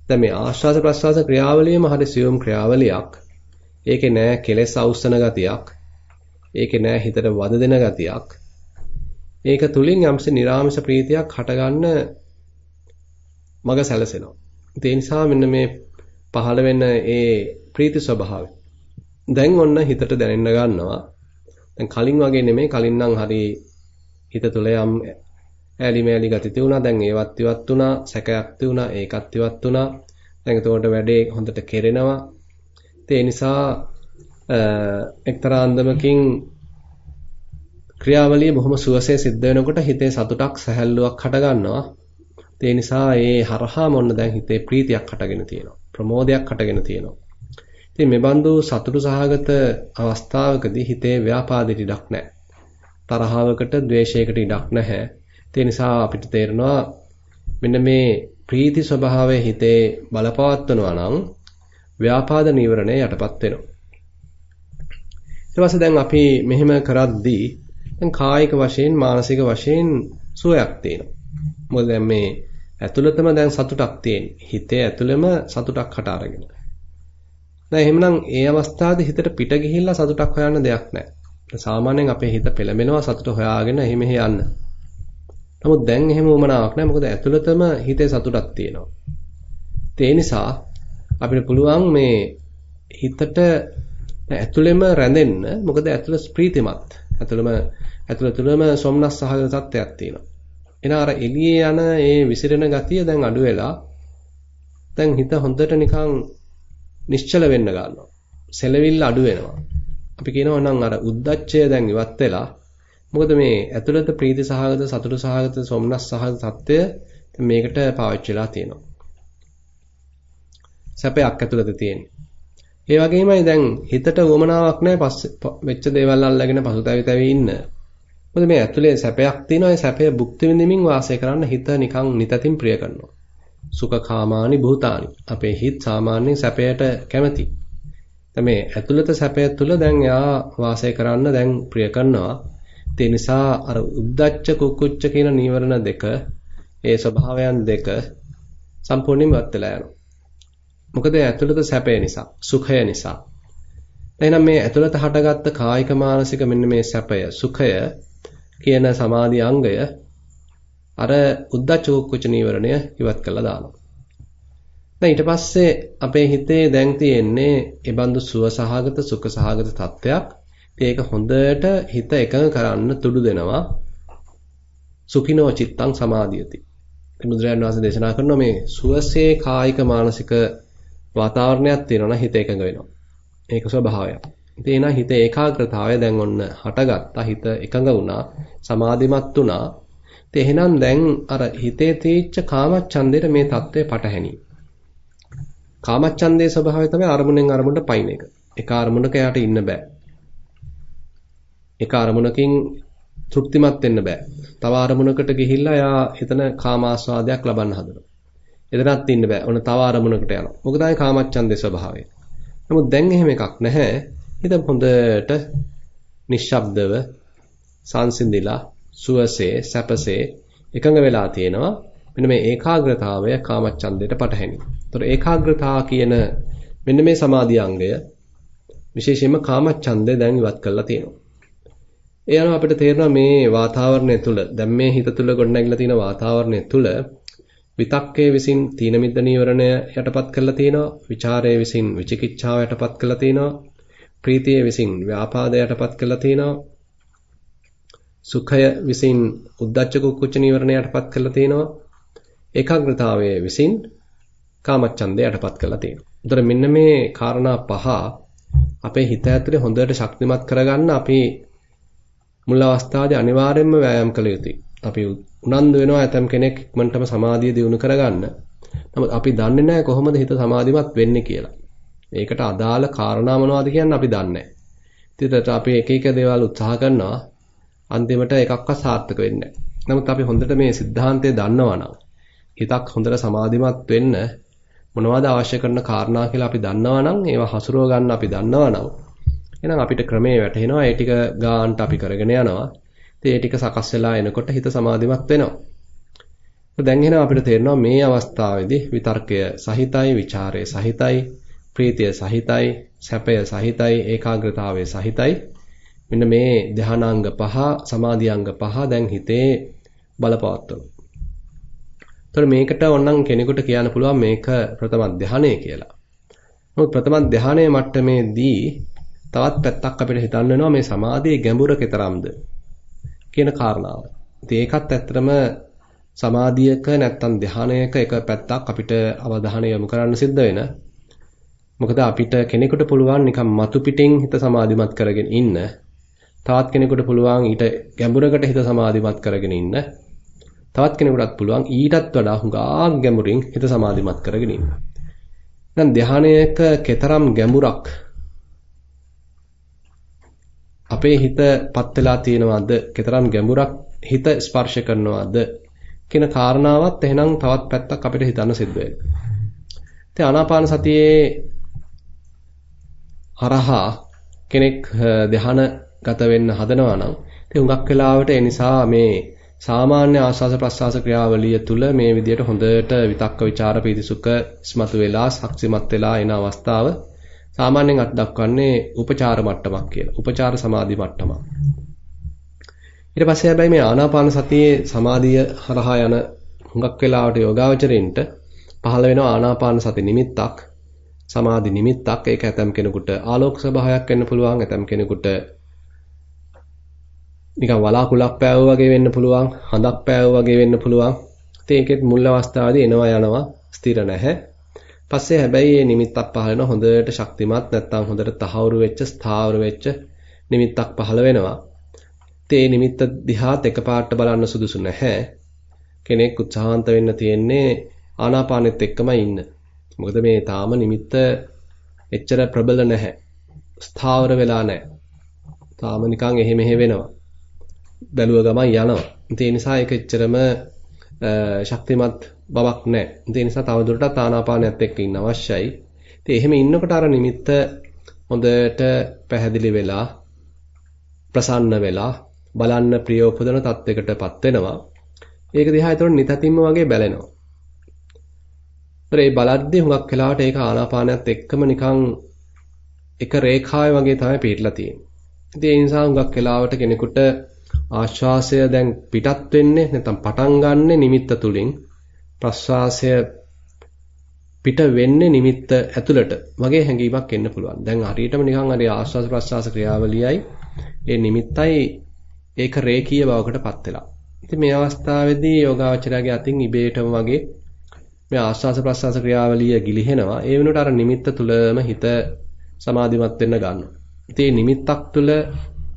දැන් මේ ආශ්වාස ප්‍රශ්වාස ක්‍රියාවලියම හරි සියුම් ක්‍රියාවලියක්. ඒකේ නෑ කෙලෙස් අවසන ගතියක්. ඒකේ නෑ හිතට වද දෙන ගතියක්. ඒක තුලින් යම්සි නිර්ආමස ප්‍රීතියක් හටගන්න මග සැලසෙනවා. ඒ නිසා මෙන්න මේ පහළ වෙන ඒ ප්‍රීති ස්වභාවය. දැන් ඔන්න හිතට දැනෙන්න ගන්නවා. දැන් කලින් වගේ නෙමෙයි කලින් නම් හරි හිත තුළ යම් ඈලි මෑලි ගති තියුණා. දැන් ඒවත් ඉවත් වුණා. සැකයක් තියුණා. ඒකත් ඉවත් වුණා. දැන් එතකොට වැඩේ හොඳට කෙරෙනවා. ඒ නිසා එක්තරා අන්දමකින් ක්‍රියාවලිය බොහොම සුවසේ සිද්ධ වෙනකොට හිතේ සතුටක් සැහැල්ලුවක් හට ගන්නවා. ඒ නිසා ඒ හරහා මොන්න දැන් හිතේ ප්‍රීතියක් හටගෙන තියෙනවා. ප්‍රමෝදයක් හටගෙන තියෙනවා. ඉතින් මේ බඳු සතුටු සහගත අවස්ථාවකදී හිතේ ව්‍යාපාදෙට ඉඩක් නැහැ. තරහවකට, ද්වේෂයකට ඉඩක් නැහැ. ඒ නිසා අපිට තේරෙනවා මෙන්න මේ ප්‍රීති ස්වභාවය හිතේ බලපවත්වනවා නම් ව්‍යාපාද නීවරණය යටපත් වෙනවා. ඊට පස්සේ දැන් අපි මෙහෙම කරද්දී දැන් කායික වශයෙන් මානසික වශයෙන් සුවයක් තියෙනවා. මොකද දැන් මේ ඇතුළතම දැන් සතුටක් තියෙන්නේ. හිතේ ඇතුළෙම සතුටක් හට අරගෙන. දැන් එහෙමනම් ඒ අවස්ථාවේ හිතට පිට ගිහිල්ලා සතුටක් හොයන්න දෙයක් නැහැ. සාමාන්‍යයෙන් අපේ හිත පෙළඹෙනවා සතුට හොයාගෙන එහෙම යන්න. නමුත් දැන් එහෙම වමනාවක් නැහැ. මොකද ඇතුළතම හිතේ සතුටක් තියෙනවා. ඒ නිසා අපිට පුළුවන් මේ හිතට ඇතුළෙම රැඳෙන්න. මොකද ඇතුළ ප්‍රීතිමත්. ඇතුළම ඇතුළ තුළම සොම්නස් සහගත තත්ත්වයක් තියෙනවා. එහෙනම් අර එළියේ යන ඒ විසිරෙන ගතිය දැන් අඩු වෙලා දැන් හිත හොඳට නිකන් නිශ්චල වෙන්න ගන්නවා. සැලවිල්ල අඩු වෙනවා. අපි කියනවා නම් අර උද්දච්චය දැන් ඉවත් වෙලා මොකද මේ ඇතුළත ප්‍රීති සහගත සතුට සහගත සොම්නස් සහගත தত্ত্বය මේකට පාවිච්චි වෙලා තියෙනවා. සැපයක් ඇතුළත තියෙන්නේ. ඒ වගේමයි දැන් හිතට වමනාවක් නැහැ පස්සේ වෙච්ච දේවල් අල්ලගෙන පසුතැවි තැවි ඉන්න. මොකද මේ ඇතුලේ සැපයක් තියෙනවා ඒ සැපය භුක්ති විඳින්මින් වාසය කරන්න හිත නිකන් නිතතින් ප්‍රිය කරනවා. සුඛකාමානි භූතානි. අපේ හිත සාමාන්‍යයෙන් සැපයට කැමති. මේ ඇතුළත සැපය තුළ දැන් එයා වාසය කරන්න දැන් ප්‍රිය කරනවා. ඒ නිසා අර උද්දච්ච කුක්කුච්ච කියන නීවරණ දෙක ඒ ස්වභාවයන් දෙක සම්පූර්ණයෙන්ම වත් වෙලා යනවා. මොකද ඇතුළත සැපය නිසා, සුඛය නිසා. එහෙනම් මේ ඇතුළත හටගත්ත කායික මානසික මෙන්න මේ සැපය, සුඛය කියන සමාධි අංගය අර උද්දච්ච කුච්ච නීවරණය ඉවත් කළා දානවා. දැන් ඊට පස්සේ අපේ හිතේ දැන් තියෙන්නේ ඒ බඳු සුව සහගත සුඛ සහගත තත්ත්වයක්. ඒක හොඳට හිත එකඟ කරන්න තුඩු දෙනවා. සුඛිනෝ චිත්තං සමාධියති. බුදුරජාණන් වහන්සේ දේශනා කරනවා මේ සුවසේ කායික මානසික වාතාවරණයක් තියෙනවා නම් හිත එකඟ වෙනවා. ඒක ස්වභාවයක්. ඉතින් එන හිත ඒකාග්‍රතාවය දැන් ඔන්න හටගත්තා. හිත එකඟ වුණා. සමාධිමත් වුණා. ඉතින් එහෙනම් දැන් අර හිතේ තීච්ඡ කාමච්ඡන්දේට මේ தත්ත්වය පටහැනි. කාමච්ඡන්දේ ස්වභාවය තමයි අරමුණෙන් අරමුණට පයින් එක. එක අරමුණක යාට ඉන්න බෑ. එක අරමුණකින් තෘප්තිමත් වෙන්න බෑ. තව අරමුණකට ගිහිල්ලා යා එතන කාමාස්වාදයක් ලබන්න හදනවා. එතනත් ඉන්න බෑ. ඔන්න තව අරමුණකට යනවා. මොකද ආයේ කාමච්ඡන්දේ ස්වභාවය. නමුත් දැන් එහෙම එකක් නැහැ. හිත හොඳට නිශ්ශබ්දව සංසිඳිලා සුවසේ සැපසේ එකඟ වෙලා තියෙනවා. මෙන්න මේ ඒකාග්‍රතාවය කාමච්ඡන්දයට පටහැනි. ඒතර ඒකාග්‍රතාව කියන මෙන්න මේ සමාධි අංගය විශේෂයෙන්ම කාමච්ඡන්දය දැන් ඉවත් කරලා තියෙනවා. ඒ අනුව අපිට තේරෙනවා මේ වාතාවරණය තුළ දැන් මේ හිත තුළ ගොඩනැගිලා තියෙන වාතාවරණය තුළ විතක්කයේ විසින් තීන මිද්ද නීවරණය යටපත් කරලා තියෙනවා. ਵਿਚාරයේ විසින් විචිකිච්ඡාව යටපත් කරලා තියෙනවා. ප්‍රීතියේ විසින් ව්‍යාපාදය යටපත් කරලා තියෙනවා. සුඛය විසින් උද්දච්ච කුක්කුච්ච නීවරණය යටපත් කරලා තියෙනවා. ඒකාග්‍රතාවයේ විසින් කාමච්ඡන්දය යටපත් කරලා තියෙනවා. උතර මෙන්න මේ කාරණා පහ අපේ හිත ඇතුලේ හොඳට ශක්තිමත් කරගන්න අපි මුල් අවස්ථාවේ අනිවාර්යයෙන්ම වෑයම් කළ යුතුයි. අපි උනන්දු වෙනවා ඇතම් කෙනෙක් ඉක්මනටම සමාධිය දියුණු කරගන්න. නමුත් අපි දන්නේ නැහැ කොහොමද හිත සමාධිමත් වෙන්නේ කියලා. ඒකට අදාළ කාරණා මොනවද කියන්නේ අපි දන්නේ නැහැ. ඉතින් අපි එක එක දේවල් උත්සාහ කරනවා. අන්තිමට එකක්වත් සාර්ථක වෙන්නේ නැහැ. නමුත් අපි හොඳට මේ સિદ્ધාන්තය දන්නවා නම් හිතක් හොඳට සමාධිමත් වෙන්න මොනවද අවශ්‍ය කරන කාරණා කියලා අපි දන්නවා නම් ඒව හසුරව ගන්න අපි දන්නවා නම් එහෙනම් අපිට ක්‍රමේ වැටෙනවා ඒ ටික ගාන්ට අපි කරගෙන යනවා. ඉතින් ඒ ටික සකස් වෙලා එනකොට හිත සමාධිමත් වෙනවා. දැන් එහෙනම් අපිට තේරෙනවා මේ අවස්ථාවේදී විතර්කය සහිතයි ਵਿਚාරය සහිතයි. ප්‍රීතිය සහිතයි, සැපය සහිතයි, ඒකාග්‍රතාවය සහිතයි. මෙන්න මේ ධානාංග පහ, සමාධියංග පහ දැන් හිතේ බලපවත්වනවා. ඒතර මේකට ඕනනම් කෙනෙකුට කියන්න පුළුවන් මේක ප්‍රථම ධානය කියලා. නමුත් ප්‍රථම ධානයේ මට්ටමේදී තවත් පැත්තක් අපිට හිතන්න වෙනවා මේ සමාධියේ ගැඹුර කෙතරම්ද කියන කාරණාව. ඉතින් ඒකත් ඇත්තටම සමාධියක නැත්තම් ධානයක එක පැත්තක් අපිට අවධානය යොමු කරන්න සිද්ධ වෙන. මොකද අපිට කෙනෙකුට පුළුවන් නිකන් මතු පිටින් හිත සමාධිමත් කරගෙන ඉන්න. තවත් කෙනෙකුට පුළුවන් ඊට ගැඹුරකට හිත සමාධිමත් කරගෙන ඉන්න. තවත් කෙනෙකුටත් පුළුවන් ඊටත් වඩා හුඟා ගැඹුරින් හිත සමාධිමත් කරගෙන ඉන්න. දැන් ධානයක කතරම් ගැඹුරක් අපේ හිතපත් වෙලා තියෙනවද? කතරම් ගැඹුරක් හිත ස්පර්ශ කරනවද? කියන කාරණාවත් එහෙනම් තවත් පැත්තක් අපිට හිතන්න සිද්ධ වෙනවා. ඉතින් ආනාපාන සතියේ හරහා කෙනෙක් ධ්‍යානගත වෙන්න හදනවා නම් ඉතින් හුඟක් වෙලාවට ඒ නිසා මේ සාමාන්‍ය ආස්වාස ප්‍රස්වාස ක්‍රියාවලිය තුළ මේ විදිහට හොඳට විතක්ක ਵਿਚාර පීතිසුඛ ස්මතු වෙලා ශක්තිමත් වෙලා එන අවස්ථාව සාමාන්‍යයෙන් අත් දක්වන්නේ උපචාර මට්ටමක් කියලා. උපචාර සමාධි මට්ටමක්. ඊට පස්සේ හැබැයි මේ ආනාපාන සතියේ සමාධිය හරහා යන හුඟක් වෙලාවට යෝගාවචරයින්ට පහළ වෙන ආනාපාන සති නිමිත්තක් සමාධි නිමිත්තක් ඒක ඇතම් කෙනෙකුට ආලෝක ස්වභාවයක් වෙන්න පුළුවන් ඇතම් කෙනෙකුට නිකන් වලාකුලක් පෑවෝ වගේ වෙන්න පුළුවන් හඳක් පෑවෝ වගේ වෙන්න පුළුවන් ඉතින් ඒකෙත් මුල් අවස්ථාවේදී එනවා යනවා ස්ථිර නැහැ පස්සේ හැබැයි මේ නිමිත්තක් පහළ වෙන හොඳට ශක්තිමත් නැත්නම් හොඳට තහවුරු වෙච්ච ස්ථාවර වෙච්ච නිමිත්තක් පහළ වෙනවා ඒ නිමිත්ත දිහාත් එකපාරට බලන්න සුදුසු නැහැ. කෙනෙක් උත්සාහන්ත වෙන්න තියෙන්නේ ආනාපානෙත් එක්කමයි ඉන්න. මොකද මේ තාම නිමිත්ත එච්චර ප්‍රබල නැහැ. ස්ථාවර වෙලා නැහැ. තාම නිකන් එහෙ මෙහෙ වෙනවා. බැලුව ගමන් යනවා. ඒ නිසා ඒක එච්චරම ශක්තිමත් බවක් නැහැ. ඒ නිසා තවදුරටත් ආනාපානයත් එක්ක ඉන්න අවශ්‍යයි. ඉතින් එහෙම ඉන්නකොට අර නිමිත්ත හොඳට පැහැදිලි වෙලා ප්‍රසන්න වෙලා බලන්න ප්‍රිය උපදන තත්යකටපත් වෙනවා. ඒක දිහා ඒතකොට නිතතිම්ම වගේ බැලෙනවා. ඒතර ඒ බලද්දී හුඟක් වෙලාවට ඒක ආනාපානයත් එක්කම නිකන් එක රේඛාවේ වගේ තමයි පිටලා තියෙන්නේ. ඉතින් ඒ නිසා හුඟක් වෙලාවට කෙනෙකුට ආශ්වාසය දැන් පිටත් වෙන්නේ නැත්නම් පටන් ගන්නෙ නිමිත්ත තුලින් ප්‍රශ්වාසය පිට වෙන්නේ නිමිත්ත ඇතුළට වගේ හැඟීමක් එන්න පුළුවන්. දැන් හරියටම නිකන් හරි ආශ්වාස ප්‍රශ්වාස ක්‍රියාවලියයි ඒ නිමිත්තයි ඒක රේඛීය බවකටපත් වෙලා. ඉතින් මේ අවස්ථාවේදී යෝගාවචරයාගේ අතින් ඉබේටම වගේ මේ ආස්වාස ප්‍රස්වාස ක්‍රියාවලිය ගිලිහෙනවා. ඒ වෙනුවට අර නිමිත්ත තුලම හිත සමාධිමත් වෙන්න ගන්නවා. ඉතින් නිමිත්තක් තුල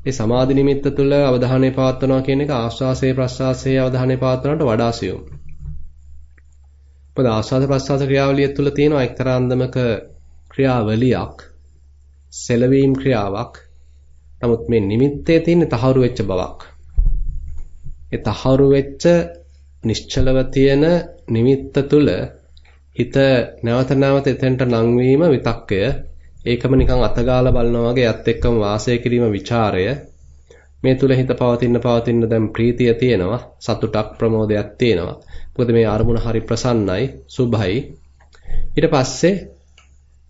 ඒ සමාධි නිමිත්ත තුල අවධානය පවත්වනවා කියන එක ආස්වාසයේ ප්‍රස්වාසයේ අවධානය පවත්වනට වඩා සියුම්. මොකද ආස්වාද ප්‍රස්වාස ක්‍රියාවලිය තුල තියෙන එක්තරා අන්දමක ක්‍රියාවලියක් සෙලවීම් ක්‍රියාවක් නමුත් මේ නිමිත්තේ තියෙන තහවුරු වෙච්ච බවක්. ඒ තහවුරු වෙච්ච නිශ්චලව තියෙන නිමිත්ත තුල හිත නැවත නැවත එතෙන්ට නංවීම විතක්කය. ඒකම නිකන් අතගාලා බලනවා වගේ යත් එක්කම වාසය කිරීම ਵਿਚාරය මේ තුල හිත පවතින පවතින දැන් ප්‍රීතිය තියෙනවා. සතුටක් ප්‍රමෝදයක් තියෙනවා. මොකද මේ අරමුණ හරි ප්‍රසන්නයි සුභයි. ඊට පස්සේ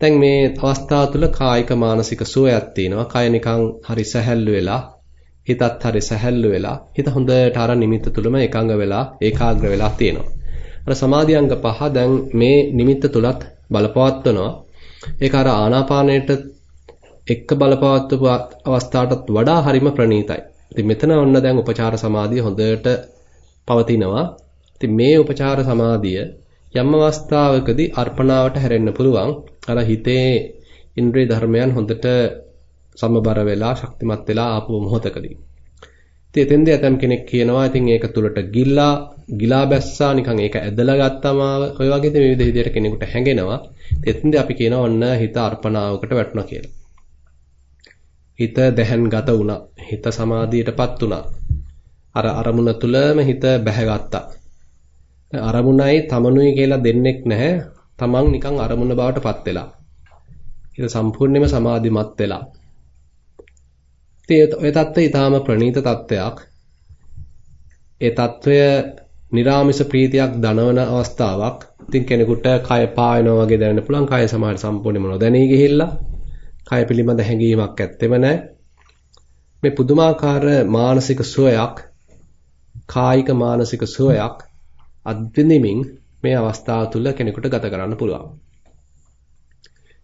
දැන් මේ අවස්ථාව තුළ කායික මානසික සුවයක් තියෙනවා. කය නිකන් හරි සැහැල්ලු වෙලා, හිතත් හරි සැහැල්ලු වෙලා, හිත හොඳට අර නිමිත්ත තුළම එකඟ වෙලා, ඒකාග්‍ර වෙලා තියෙනවා. අර සමාධි අංග පහ දැන් මේ නිමිත්ත තුලත් බලපවත්වනවා. ඒක අර ආනාපානයට එක්ක බලපවත්වපු අවස්ථාවටත් වඩා හරිම ප්‍රණීතයි. ඉතින් මෙතන ඔන්න දැන් උපචාර සමාධිය හොඳට පවතිනවා. ඉතින් මේ උපචාර සමාධිය යම් අවස්ථාවකදී අර්පණාවට හැරෙන්න පුළුවන්. අර හිතේ ඉන්ද්‍රිය ධර්මයන් හොඳට සමබර වෙලා ශක්තිමත් වෙලා ආපු මොහොතකදී. ඉතින් එතෙන්දී ඇතම් කෙනෙක් කියනවා ඉතින් ඒක තුලට ගිල්ලා ගිලා බැස්සා නිකන් ඒක ඇදලා ගත්තම ඔය වගේ මේ විදිහ විදිහට කෙනෙකුට හැඟෙනවා. එතෙන්දී අපි කියනවා ඔන්න හිත අර්පණාවකට වැටුණා කියලා. හිත දැහන්ගත වුණා. හිත සමාධියටපත් වුණා. අර අරමුණ තුලම හිත බැහැගත්තා. අරමුණයි තමනුයි කියලා දෙන්නෙක් නැහැ. තමන් නිකන් අරමුණ බවට පත් වෙලා. ඒක සම්පූර්ණයෙන්ම සමාධිමත් වෙලා. ඉතින් ඔය தත්ත්වය ඊටාම ප්‍රණීත தත්ත්වයක්. ඒ తত্ত্বය निराமிස ප්‍රීතියක් දනවන අවස්ථාවක්. ඉතින් කෙනෙකුට කය පායනවා වගේ දැනෙන්න පුළුවන්. කය සමහර සම්පූර්ණයෙන්ම නොදැනී ගිහිල්ලා කය පිළිබඳ හැඟීමක් ඇත්තෙම නැහැ. මේ පුදුමාකාර මානසික සුවයක් කායික මානසික සුවයක් අත්විඳින්මින් මේ අවස්ථාව තුළ කෙනෙකුට ගත කරන්න පුළුවන්.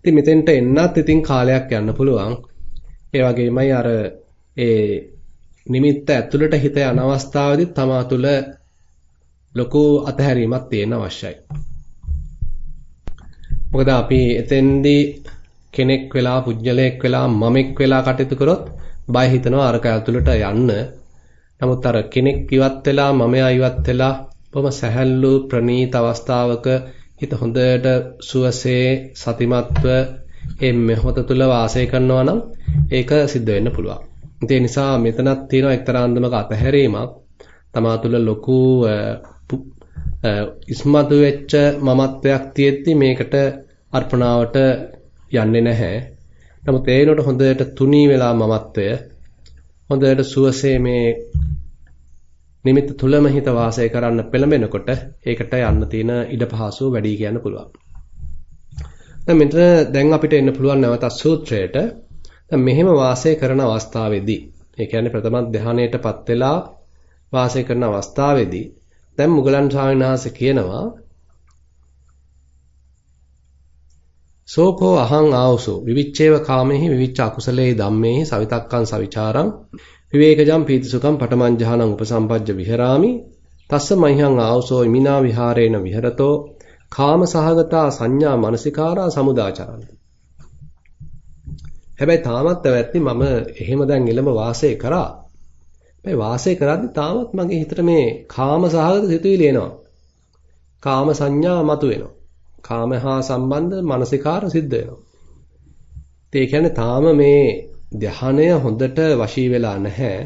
ඉතින් මෙතෙන්ට එන්නත් ඉතින් කාලයක් යන්න පුළුවන්. ඒ වගේමයි අර ඒ නිමිත්ත ඇතුළට හිත යන අවස්ථාවේදී තමා තුළ ලොකු අතහැරීමක් තියෙන අවශ්‍යයි. මොකද අපි එතෙන්දී කෙනෙක් වෙලා පුජ්‍යලයක් වෙලා මමෙක් වෙලා කටයුතු කරොත් බය හිතනවා අරක ඇතුළට යන්න. නමුත් අර කෙනෙක් ඉවත් වෙලා මමයා ඉවත් වෙලා බොහොම සැහැල්ලු ප්‍රණීත අවස්ථාවක හිත හොඳට සුවසේ සතිමත්ව මේ මොහොත තුල වාසය කරනවා නම් ඒක සිද්ධ වෙන්න පුළුවන්. ඒ නිසා මෙතනත් තියෙනවා එක්තරා අන්දමක අතහැරීමක්. තමා තුළ ලොකු ඉස්මතු වෙච්ච මමත්වයක් තියෙද්දි මේකට අර්පණාවට යන්නේ නැහැ. නමුත් ඒනොට හොඳට තුනී වෙලා මමත්වය හොඳට සුවසේ මේ නිමිත්ත තුලම හිත වාසය කරන්න පෙළඹෙනකොට ඒකට යන්න තියෙන ඉඩ පහසුව වැඩි කියන්න පුළුවන්. දැන් මෙතන දැන් අපිට එන්න පුළුවන් නැවතත් සූත්‍රයට. දැන් මෙහෙම වාසය කරන අවස්ථාවේදී, ඒ කියන්නේ ප්‍රථම ධානයටපත් වෙලා වාසය කරන අවස්ථාවේදී දැන් මුගලන් ස්වාමීන් වහන්සේ කියනවා සෝකෝ අහං ආවසෝ විවිච්ඡේව කාමෙහි විවිච්ඡ අකුසලේ ධම්මේහි සවිතක්කං සවිචාරං විවේකජම් පීතිසුඛම් පඨමං ජහනං උපසම්පජ්ජ විහෙරාමි තස්ස මහ්‍යං ආවසෝ ඉමිනා විහාරේන විහෙරතෝ කාම සහගතා සංඥා මනසිකාරා සමුදාචරන්ති හැබැයි තාමත් පැවැත්නි මම එහෙම දැන් එළඹ වාසය කරා හැබැයි වාසය කරද්දි තාමත් මගේ හිතට මේ කාම සහගත සිතුවිලි එනවා කාම සංඥා මතුවෙනවා කාම හා සම්බන්ධ මානසිකාර සිද්ධ වෙනවා. ඒ කියන්නේ තාම මේ ධානය හොඳට වශී වෙලා නැහැ.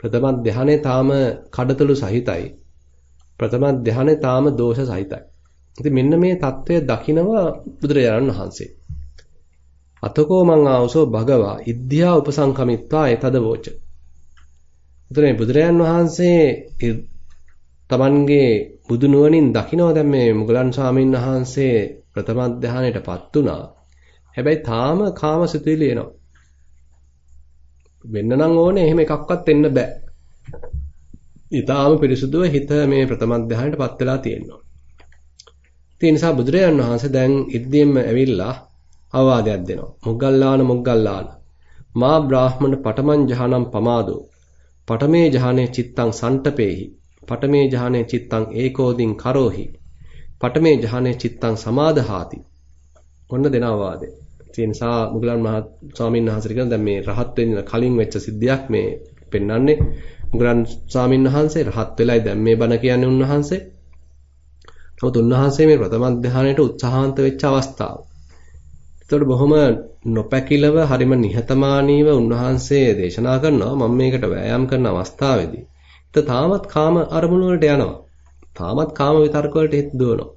ප්‍රථම ධානය තාම කඩතලු සහිතයි. ප්‍රථම ධානය තාම දෝෂ සහිතයි. ඉතින් මෙන්න මේ தত্ত্বය දකිනවා බුදුරජාණන් වහන්සේ. අතකෝ මං ආවසෝ භගවා ඉද්ධා උපසංකමිත්වා එතද වෝච. උතර මේ බුදුරජාණන් වහන්සේ තමන්ගේ බුදු නුවණින් දකිනවා දැන් මේ මුගලන් ස්වාමීන් වහන්සේ ප්‍රථම ධානයටපත් වුණා. හැබැයි තාම කාමසිතුවිලි එනවා. වෙන්න නම් ඕනේ එහෙම එකක්වත් එන්න බෑ. ඊටාම පිරිසුදුව හිත මේ ප්‍රථම ධානයටපත් වෙලා තියෙනවා. ඒ නිසා බුදුරජාන් වහන්සේ දැන් ඉද්දීම්ම ඇවිල්ලා අවවාදයක් දෙනවා. මොග්ගල්ලාන මොග්ගල්ලාන මා බ්‍රාහ්මණ පටමන් ජහනම් පමාදෝ පටමේ ජහනේ චිත්තං සන්ටපේහි පඨමේ ජහනේ චිත්තං ඒකෝදින් කරෝහි. පඨමේ ජහනේ චිත්තං සමාදහාති. ඔන්න දෙනවා වාදේ. ඒ නිසා මුගලන් මහ ස්වාමීන් වහන්සේ කියන දැන් මේ රහත් වෙන්න කලින් වෙච්ච සිද්ධියක් මේ පෙන්වන්නේ. මුගලන් ස්වාමීන් වහන්සේ රහත් වෙලයි දැන් මේ බණ කියන්නේ උන්වහන්සේ. නමුත් උන්වහන්සේ මේ ප්‍රථම ධානයට උත්සාහන්ත වෙච්ච අවස්ථාව. ඒතකොට බොහොම නොපැකිලව හරිම නිහතමානීව උන්වහන්සේ දේශනා කරනවා මම මේකට වෑයම් කරන අවස්ථාවේදී තාමත් කාම අරමුණු වලට යනවා. තාමත් කාම විතර්ක වලට හිත දුවනවා.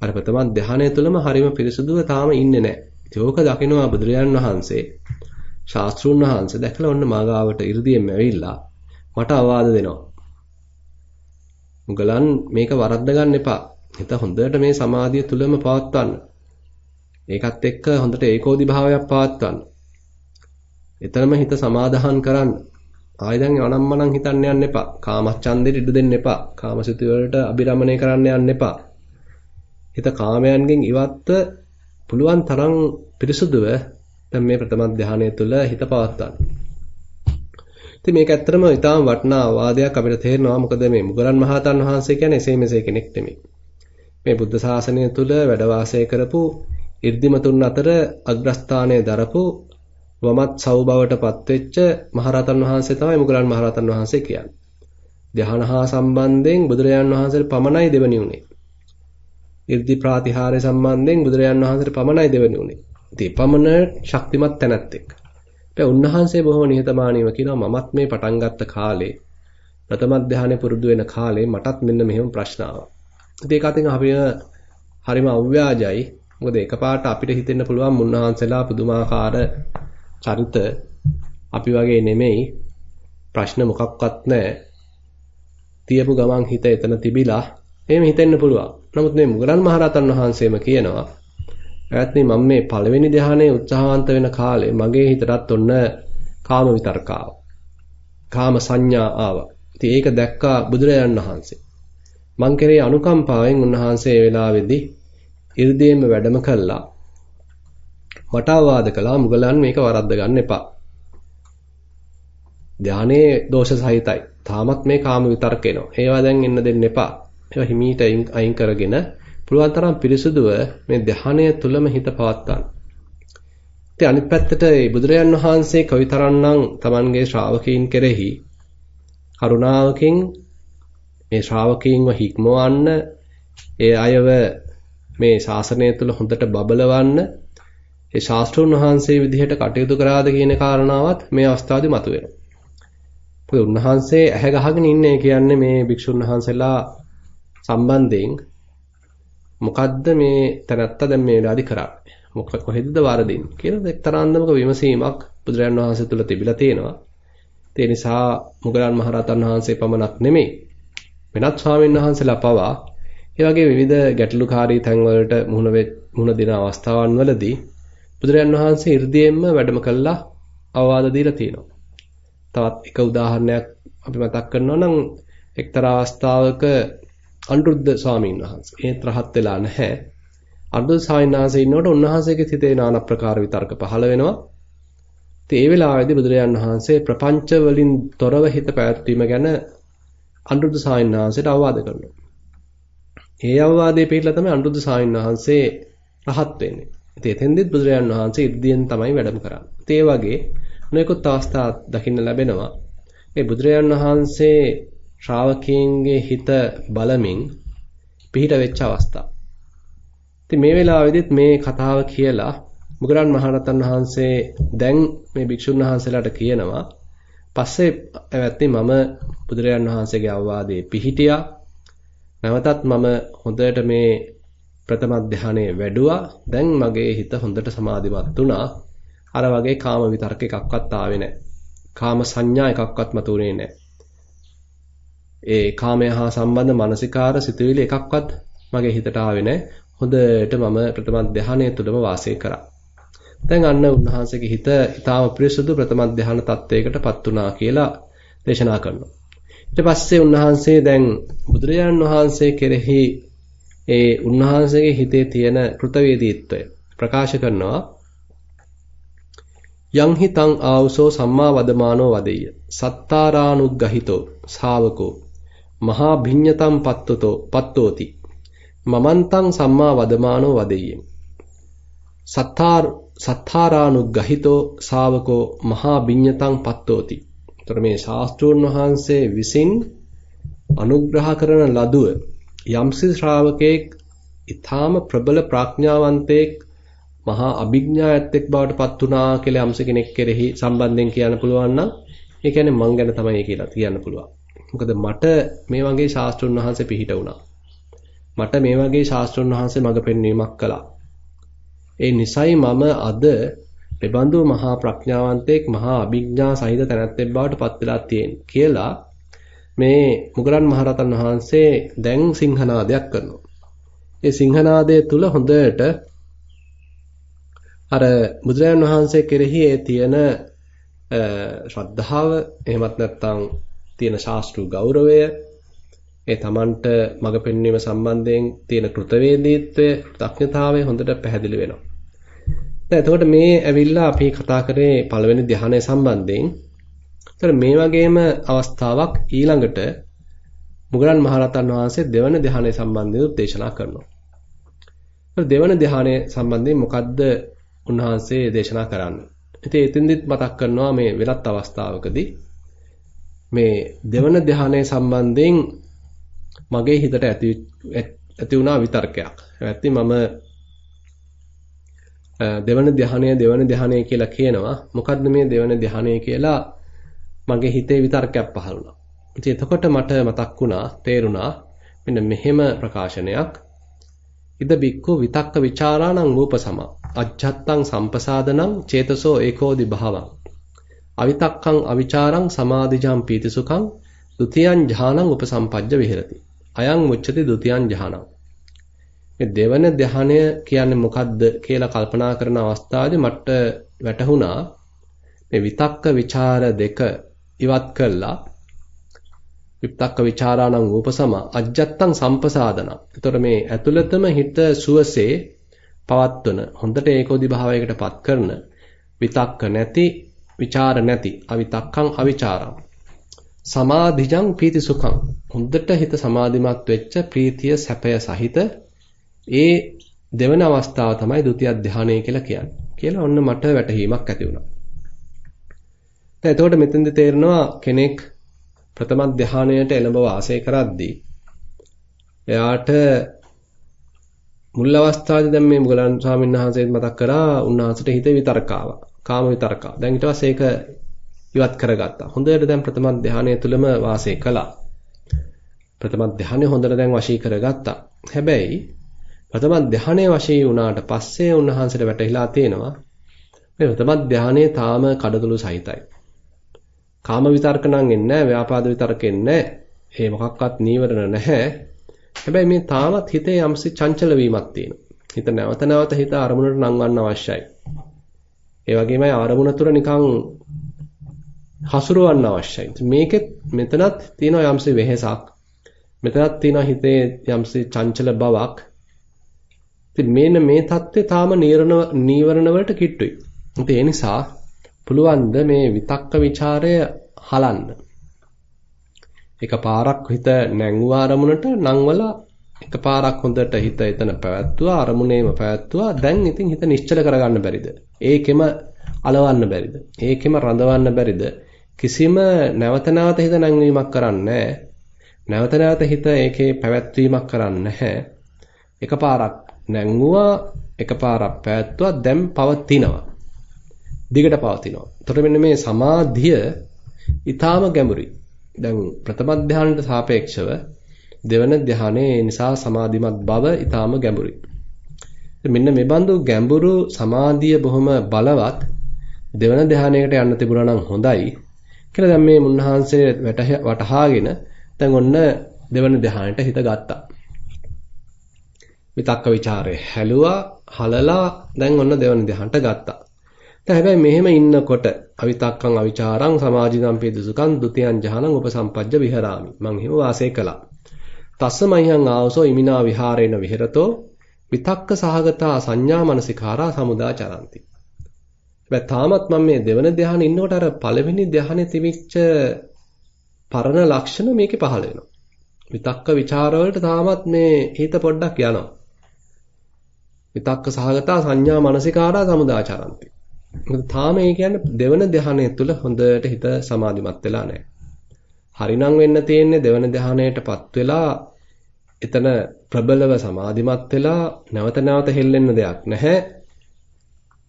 අර ප්‍රථම ධානය තුළම හරිම පිරිසුදුව තාම ඉන්නේ නැහැ. ඒක දකිනවා බුදුරජාණන් වහන්සේ. ශාස්ත්‍රුන් වහන්සේ දැකලා ඔන්න මාගාවට 이르දියෙම ඇවිල්ලා මට අවවාද දෙනවා. මුගලන් මේක වරද්ද ගන්න එපා. හිත හොඳට මේ සමාධිය තුලම පවත්වන්න. ඒකත් එක්ක හොඳට ඒකෝදි භාවයක් පවත්වන්න. එතරම් හිත සමාදාහන් කරන්න. ආයෙ දැන් අනම්මනම් හිතන්න යන්න එපා. කාමච්ඡන්දෙට ඉඩ දෙන්න එපා. කාමසිත වලට අබිරමණය කරන්න යන්න එපා. හිත කාමයන්ගෙන් ඉවත්ව පුළුවන් තරම් පිරිසුදුව දැන් මේ ප්‍රථම ධානය තුළ හිත පවත්වන්න. ඉතින් මේක ඇත්තටම ඉතාම වටිනා අවවාදයක් අපිට තේරෙනවා. මොකද මේ මුගලන් මහතන් වහන්සේ කියන්නේ එසේ මෙසේ කෙනෙක් නෙමෙයි. මේ බුද්ධ ශාසනය තුල වැඩ වාසය කරපු 이르දිමතුන් අතර අග්‍රස්ථානය දරපු වමත් සෞභවට පත්වෙච්ච මහරතන් වහන්සේ තමයි මුගලන් මහරතන් වහන්සේ කියන්නේ. ධ්‍යාන හා සම්බන්ධයෙන් බුදුරජාන් වහන්සේට පමණයි දෙවනි උනේ. 이르දි ප්‍රාතිහාර්ය සම්බන්ධයෙන් බුදුරජාන් වහන්සේට පමණයි දෙවනි උනේ. ඉතින් පමණ ශක්තිමත් තැනැත්තෙක්. හැබැයි උන්වහන්සේ බොහෝ නිහතමානීව කියනවා මමත් මේ පටන් ගත්ත කාලේ ප්‍රථම ධානය පුරුදු වෙන කාලේ මටත් මෙන්න මෙහෙම ප්‍රශ්න ආවා. ඉතින් ඒක අතින් අපි හරිම අව්‍යාජයි. මොකද එකපාරට අපිට හිතෙන්න පුළුවන් මුන්වහන්සේලා පුදුමාකාර චරිත අපි වගේ නෙමෙයි ප්‍රශ්න මොකක්වත් නැහැ. තියපු ගමන් හිත එතන තිබිලා එහෙම හිතෙන්න පුළුවන්. නමුත් මේ මුගලන් මහරහතන් වහන්සේම කියනවා "ඇත්නි මම මේ පළවෙනි ධ්‍යානයේ උත්සාහවන්ත වෙන කාලේ මගේ හිතටත් ඔන්න කාම විතර්කාව. කාම සංඥා ආවා. ඉතින් ඒක දැක්කා බුදුරජාණන් වහන්සේ. මං කෙරේ අනුකම්පාවෙන් උන්වහන්සේ ඒ වෙලාවේදී ඉර්ධියෙම වැඩම කළා. මට අවවාද කළා මුගලන් මේක වරද්ද ගන්න එපා. ධානයේ දෝෂ සහිතයි. තාමත් මේ කාම විතර්ක එනවා. ඒවා දැන් එන්න දෙන්න එපා. ඒවා හිමීට අයින් කරගෙන පුළුවන් තරම් පිරිසුදුව මේ ධානය තුලම හිත පවත්වන්න. ඉතින් අනිත් පැත්තට මේ බුදුරයන් වහන්සේ කවිතරන්නම් Tamanගේ ශ්‍රාවකීන් කෙරෙහි කරුණාවකින් මේ ශ්‍රාවකීන්ව හික්මවන්න ඒ අයව මේ ශාසනය තුළ හොඳට බබලවන්න ඒ ශාස්ත්‍රඥ වහන්සේ විදිහට කටයුතු කරාද කියන කාරණාවත් මේ අවස්ථාවේදී මතුවෙනවා. මොකද උන්වහන්සේ ඇහැ ගහගෙන ඉන්නේ කියන්නේ මේ භික්ෂුන් වහන්සේලා සම්බන්ධයෙන් මොකද්ද මේ තනත්ත දැන් මේ වෙලාවේදී කරන්නේ? මොක කොහෙදද වරදින්නේ කියලා එක්තරා අන්දමක විමසීමක් බුදුරජාන් වහන්සේ තුල තිබිලා තියෙනවා. ඒ නිසා මුගලන් මහරහතන් වහන්සේ පමණක් නෙමෙයි වෙනත් ස්වාමීන් වහන්සේලා පවා ඒ වගේ විවිධ ගැටලුකාරී තැන්වලට මුහුණ මුහුණ දෙන අවස්ථාවන් වලදී බුදුරජාන් වහන්සේ 이르දියෙන්ම වැඩම කළා අවවාද දීලා තියෙනවා. තවත් එක උදාහරණයක් අපි මතක් කරනවා නම් එක්තරා අවස්ථාවක අනුරුද්ධ ස්වාමීන් වහන්සේ ඒත් රහත් වෙලා නැහැ. අනුරුද්ධ ස්වාමීන් වහන්සේ ඉන්නකොට උන්වහන්සේගේ සිතේ নানা ප්‍රකාර විතර්ක පහළ වෙනවා. ඉතින් ඒ වෙලාවේදී බුදුරජාන් වහන්සේ ප්‍රපංච වලින් තොරව හිත පැවැත්වීම ගැන අනුරුද්ධ ස්වාමීන් වහන්සේට අවවාද කරනවා. ඒ අවවාදයේ පිළිලා තමයි අනුරුද්ධ ස්වාමීන් වහන්සේ රහත් වෙන්නේ. ඉතින් එතෙන්දෙත් බුදුරජාන් වහන්සේ ඉර්ධියෙන් තමයි වැඩම කරන්නේ. ඉතින් ඒ වගේ නොයෙකුත් අවස්ථා දකින්න ලැබෙනවා. මේ බුදුරජාන් වහන්සේ ශ්‍රාවකයන්ගේ හිත බලමින් පිහිට වෙච්ච අවස්ථා. ඉතින් මේ වෙලාවෙදිත් මේ කතාව කියලා මුගලන් මහරහතන් වහන්සේ දැන් මේ භික්ෂුන් වහන්සේලාට කියනවා පස්සේ ඇවැත්නි මම බුදුරජාන් වහන්සේගේ අවවාදයේ පිහිටියා. නැවතත් මම හොඳට මේ ප්‍රථම ධානයේ වැඩුවා. දැන් මගේ හිත හොඳට සමාධිමත් වුණා. අර වගේ කාම විතර්ක එකක්වත් ආවේ නැහැ. කාම සංඥා එකක්වත් මතුනේ නැහැ. ඒ කාමය හා සම්බන්ධ මානසිකාර සිතුවිලි එකක්වත් මගේ හිතට ආවේ නැහැ හොඳට මම ප්‍රථම ධානයේ තුලම වාසය කරා දැන් අන්න උන්වහන්සේගේ හිත ඊටාම පිරිසුදු ප්‍රථම ධ්‍යාන තත්වයකටපත් වුණා කියලා දේශනා කරනවා. ඊට පස්සේ උන්වහන්සේ දැන් බුදුරජාණන් වහන්සේ කෙරෙහි ඒ උන්වහන්සේගේ හිතේ තියෙන කෘතවේදීත්වය ප්‍රකාශ කරනවා. යං හිතං ආවසෝ සම්මා වදමානෝ වදෙය්‍ය. සත්තාරානුග්ගහිතෝ ශාවකෝ මහා භිඤ්ඤතම් පත්තතෝ පත්තෝති. මමන්තං සම්මා වදමානෝ වදෙය්‍ය. සත්තාර සත්තාරානුග්ගහිතෝ ශාවකෝ මහා බිඤ්ඤතං පත්තෝති. ତර මේ ශාස්ත්‍රෝන් වහන්සේ විසින් අනුග්‍රහ කරන ලදුව යම්සි ශ්‍රාවකෙක් ඊ타ම ප්‍රබල ප්‍රඥාවන්තයෙක් මහා අභිඥායත්ෙක් බවට පත් වුණා කියලා යම්ස කෙනෙක් කෙරෙහි සම්බන්ධයෙන් කියන්න පුළුවන් නම් ඒ කියන්නේ මං ගැන තමයි කියලා කියන්න පුළුවන්. මොකද මට මේ වගේ ශාස්ත්‍රුන් වහන්සේ පිහිට වුණා. මට මේ වගේ ශාස්ත්‍රුන් වහන්සේ මඟ පෙන්වීමක් කළා. ඒ නිසයි මම අද මෙබඳු මහා ප්‍රඥාවන්තයෙක් මහා අභිඥා සහිත තැනැත්තෙක් බවට පත් වෙලා තියෙන්නේ කියලා මේ මුගලන් මහරහතන් වහන්සේ දැන් සිංහනාදයක් කරනවා. ඒ සිංහනාදය තුල හොඳට අර බුදුරජාණන් වහන්සේ කෙරෙහි ඒ තියෙන ශ්‍රද්ධාව එහෙමත් නැත්නම් තියෙන ශාස්ත්‍රීය ගෞරවය ඒ Tamanට මඟ පෙන්වීම සම්බන්ධයෙන් තියෙන කෘතවේදීත්වය, දක්ෂතාවය හොඳට පැහැදිලි වෙනවා. දැන් එතකොට මේ ඇවිල්ලා අපි කතා කරේ පළවෙනි ධ්‍යානය සම්බන්ධයෙන්. ඒතර මේ වගේම අවස්ථාවක් ඊළඟට මුගලන් මහරහතන් වහන්සේ දෙවන ධ්‍යානය සම්බන්ධයෙන් දේශනා කරනවා. දෙවන ධ්‍යානය සම්බන්ධයෙන් මොකද්ද උන්වහන්සේ දේශනා කරන්නේ? ඉතින් එතෙන්දිත් මතක් කරනවා මේ වෙනත් අවස්ථාවකදී මේ දෙවන ධ්‍යානය සම්බන්ධයෙන් මගේ හිතට ඇති ඇති වුණා විතර්කයක්. ඇත්ති මම දෙවන ධ්‍යානය දෙවන ධ්‍යානය කියලා කියනවා. මොකද්ද මේ දෙවන ධ්‍යානය කියලා මගේ හිතේ විතර්කයක් පහළ වුණා. ඉතින් එතකොට මට මතක් වුණා, තේරුණා මෙන්න මෙහෙම ප්‍රකාශනයක්. ඉද බික්කු විතක්ක ਵਿਚාරාණං රූපසම අජ්ජත්තං සම්පසාදනං චේතසෝ ඒකෝදි භාවං අවිතක්කං අවිචාරං සමාධිජං පීතිසුඛං ဒ ුතියං ඥානං උපසම්පජ්ජ විහෙරති. අයං මුච්චති ဒ ුතියං ඥානං. මේ දෙවන ධ්‍යානය කියන්නේ මොකද්ද කියලා කල්පනා කරන අවස්ථාවේ මට වැටහුණා මේ විතක්ක ਵਿਚාර දෙක ඉවත් කළා විතක්ක ਵਿਚාරාණං උපසම අජ්ජත්තං සම්පසාදන. එතකොට මේ ඇතුළතම හිත සුවසේ පවත්වන හොඳට ඒකෝදි භාවයකටපත් කරන විතක්ක නැති විචාර නැති අවිතක්කං අවිචාරං සමාධිජං පීති සුඛං හොඳට හිත සමාධිමත් වෙච්ච ප්‍රීතිය සැපය සහිත ඒ දෙවන අවස්ථාව තමයි ဒုတိ ය ධානය කියලා කියන්නේ කියලා ඔන්න මට වැටහීමක් ඇති වුණා. දැන් එතකොට මෙතෙන්ද තේරෙනවා කෙනෙක් ප්‍රථම ධානයට එළඹ වාසය කරද්දී එයාට මුල් අවස්ථාවේදී දැන් මේ මුගලන් ස්වාමීන් වහන්සේත් මතක් කරා උන්වහන්සේට හිත විතරකාවා. කාම විතරක. දැන් ඊට පස්සේ ඒක ඉවත් කරගත්තා. හොඳට දැන් ප්‍රථම ධානය තුලම වාසය කළා. ප්‍රථම ධානය හොඳට දැන් වශී කරගත්තා. හැබැයි ප්‍රථම ධානය වශී වුණාට පස්සේ උන්වහන්සේට වැටහිලා තියෙනවා මේ ප්‍රථම ධානයේ තාම කඩතුළු සහිතයි. කාම විතර්ක නම් එන්නේ නැහැ, ව්‍යාපාද විතර්ක එන්නේ නැහැ. ඒ මොකක්වත් නීවරණ නැහැ. හැබැයි මේ තාමත් හිතේ යම්සි චංචල වීමක් තියෙනවා. හිත නැවත නැවත හිත අරමුණට නංවන්න අවශ්‍යයි. ඒ වගේමයි ආරමුණ තුර නිකන් හසුරවන්න අවශ්‍යයි. මේකෙත් මෙතනත් තියෙන යම්සේ වෙහෙසක්. මෙතනත් තියෙන හිතේ යම්සේ චංචල බවක්. ඉතින් මේන මේ தත්ත්වය තාම නීරණ නීවරණ වලට කිට්ටුයි. ඉතින් ඒ නිසා පුළුවන් ද මේ විතක්ක ਵਿਚාරය හලන්න. එක පාරක් හිත නැංගුව ආරමුණට නංවලා එකපාරක් හොඳට හිත එතන පැවැත්තුවා අරමුණේම පැවැත්තුවා දැන් ඉතින් හිත නිශ්චල කරගන්න බැරිද? ඒකෙම අලවන්න බැරිද? ඒකෙම රඳවන්න බැරිද? කිසිම නැවත නැවත හිත නැංවීමක් කරන්නේ නැවත නැවත හිත ඒකේ පැවැත්වීමක් කරන්නේ නැහැ. එකපාරක් නැංගුවා එකපාරක් පැවැත්තුවා දැන් පවතිනවා. දිගට පවතිනවා. එතකොට මෙන්න මේ සමාධිය ඊටාම ගැඹුරුයි. දැන් ප්‍රථම ධානයට සාපේක්ෂව දෙවන ධ්‍යානය ඒ නිසා සමාධිමත් බව ඊටාම ගැඹුරුයි. මෙන්න මේ බඳු ගැඹුරු සමාධිය බොහොම බලවත් දෙවන ධ්‍යානයකට යන්න තිබුණා නම් හොඳයි කියලා දැන් මේ මුන්නහන්සේ වටහාගෙන දැන් ඔන්න දෙවන ධ්‍යානයට හිත ගත්තා. විතක්ක ਵਿਚාරය හැලුවා හලලා දැන් ඔන්න දෙවන ධ්‍යානට ගත්තා. දැන් හැබැයි මෙහෙම ඉන්නකොට අවිතක්කං අවිචාරං සමාධිනම් පේදසුකං ဒ ුතියං ජහනං උපසම්පජ්ජ විහරාමි. මම එහෙම වාසය කළා. තස්ස මයං ආවසෝ ඉමිනා විහාරේන විහෙරතෝ විතක්ක සහගතා සංඥා මනසිකාරා සමුදා චරಂತಿ. හැබැයි තාමත් මම මේ දෙවන ධ්‍යානෙ ඉන්නකොට අර පළවෙනි ධ්‍යානෙ තිබිච්ච පරණ ලක්ෂණ මේකේ පහළ වෙනවා. විතක්ක ਵਿਚාර වලට තාමත් මේ හිත පොඩ්ඩක් යනවා. විතක්ක සහගතා සංඥා මනසිකාරා සමුදා චරಂತಿ. තාම ඒ කියන්නේ දෙවන ධ්‍යානය තුළ හොඳට හිත සමාධිමත් වෙලා නැහැ. හරිනම් වෙන්න තියෙන්නේ දෙවන ධ්‍යානයටපත් වෙලා එතන ප්‍රබලව සමාධිමත් වෙලා නැවත නැවත හෙල්ලෙන්න දෙයක් නැහැ.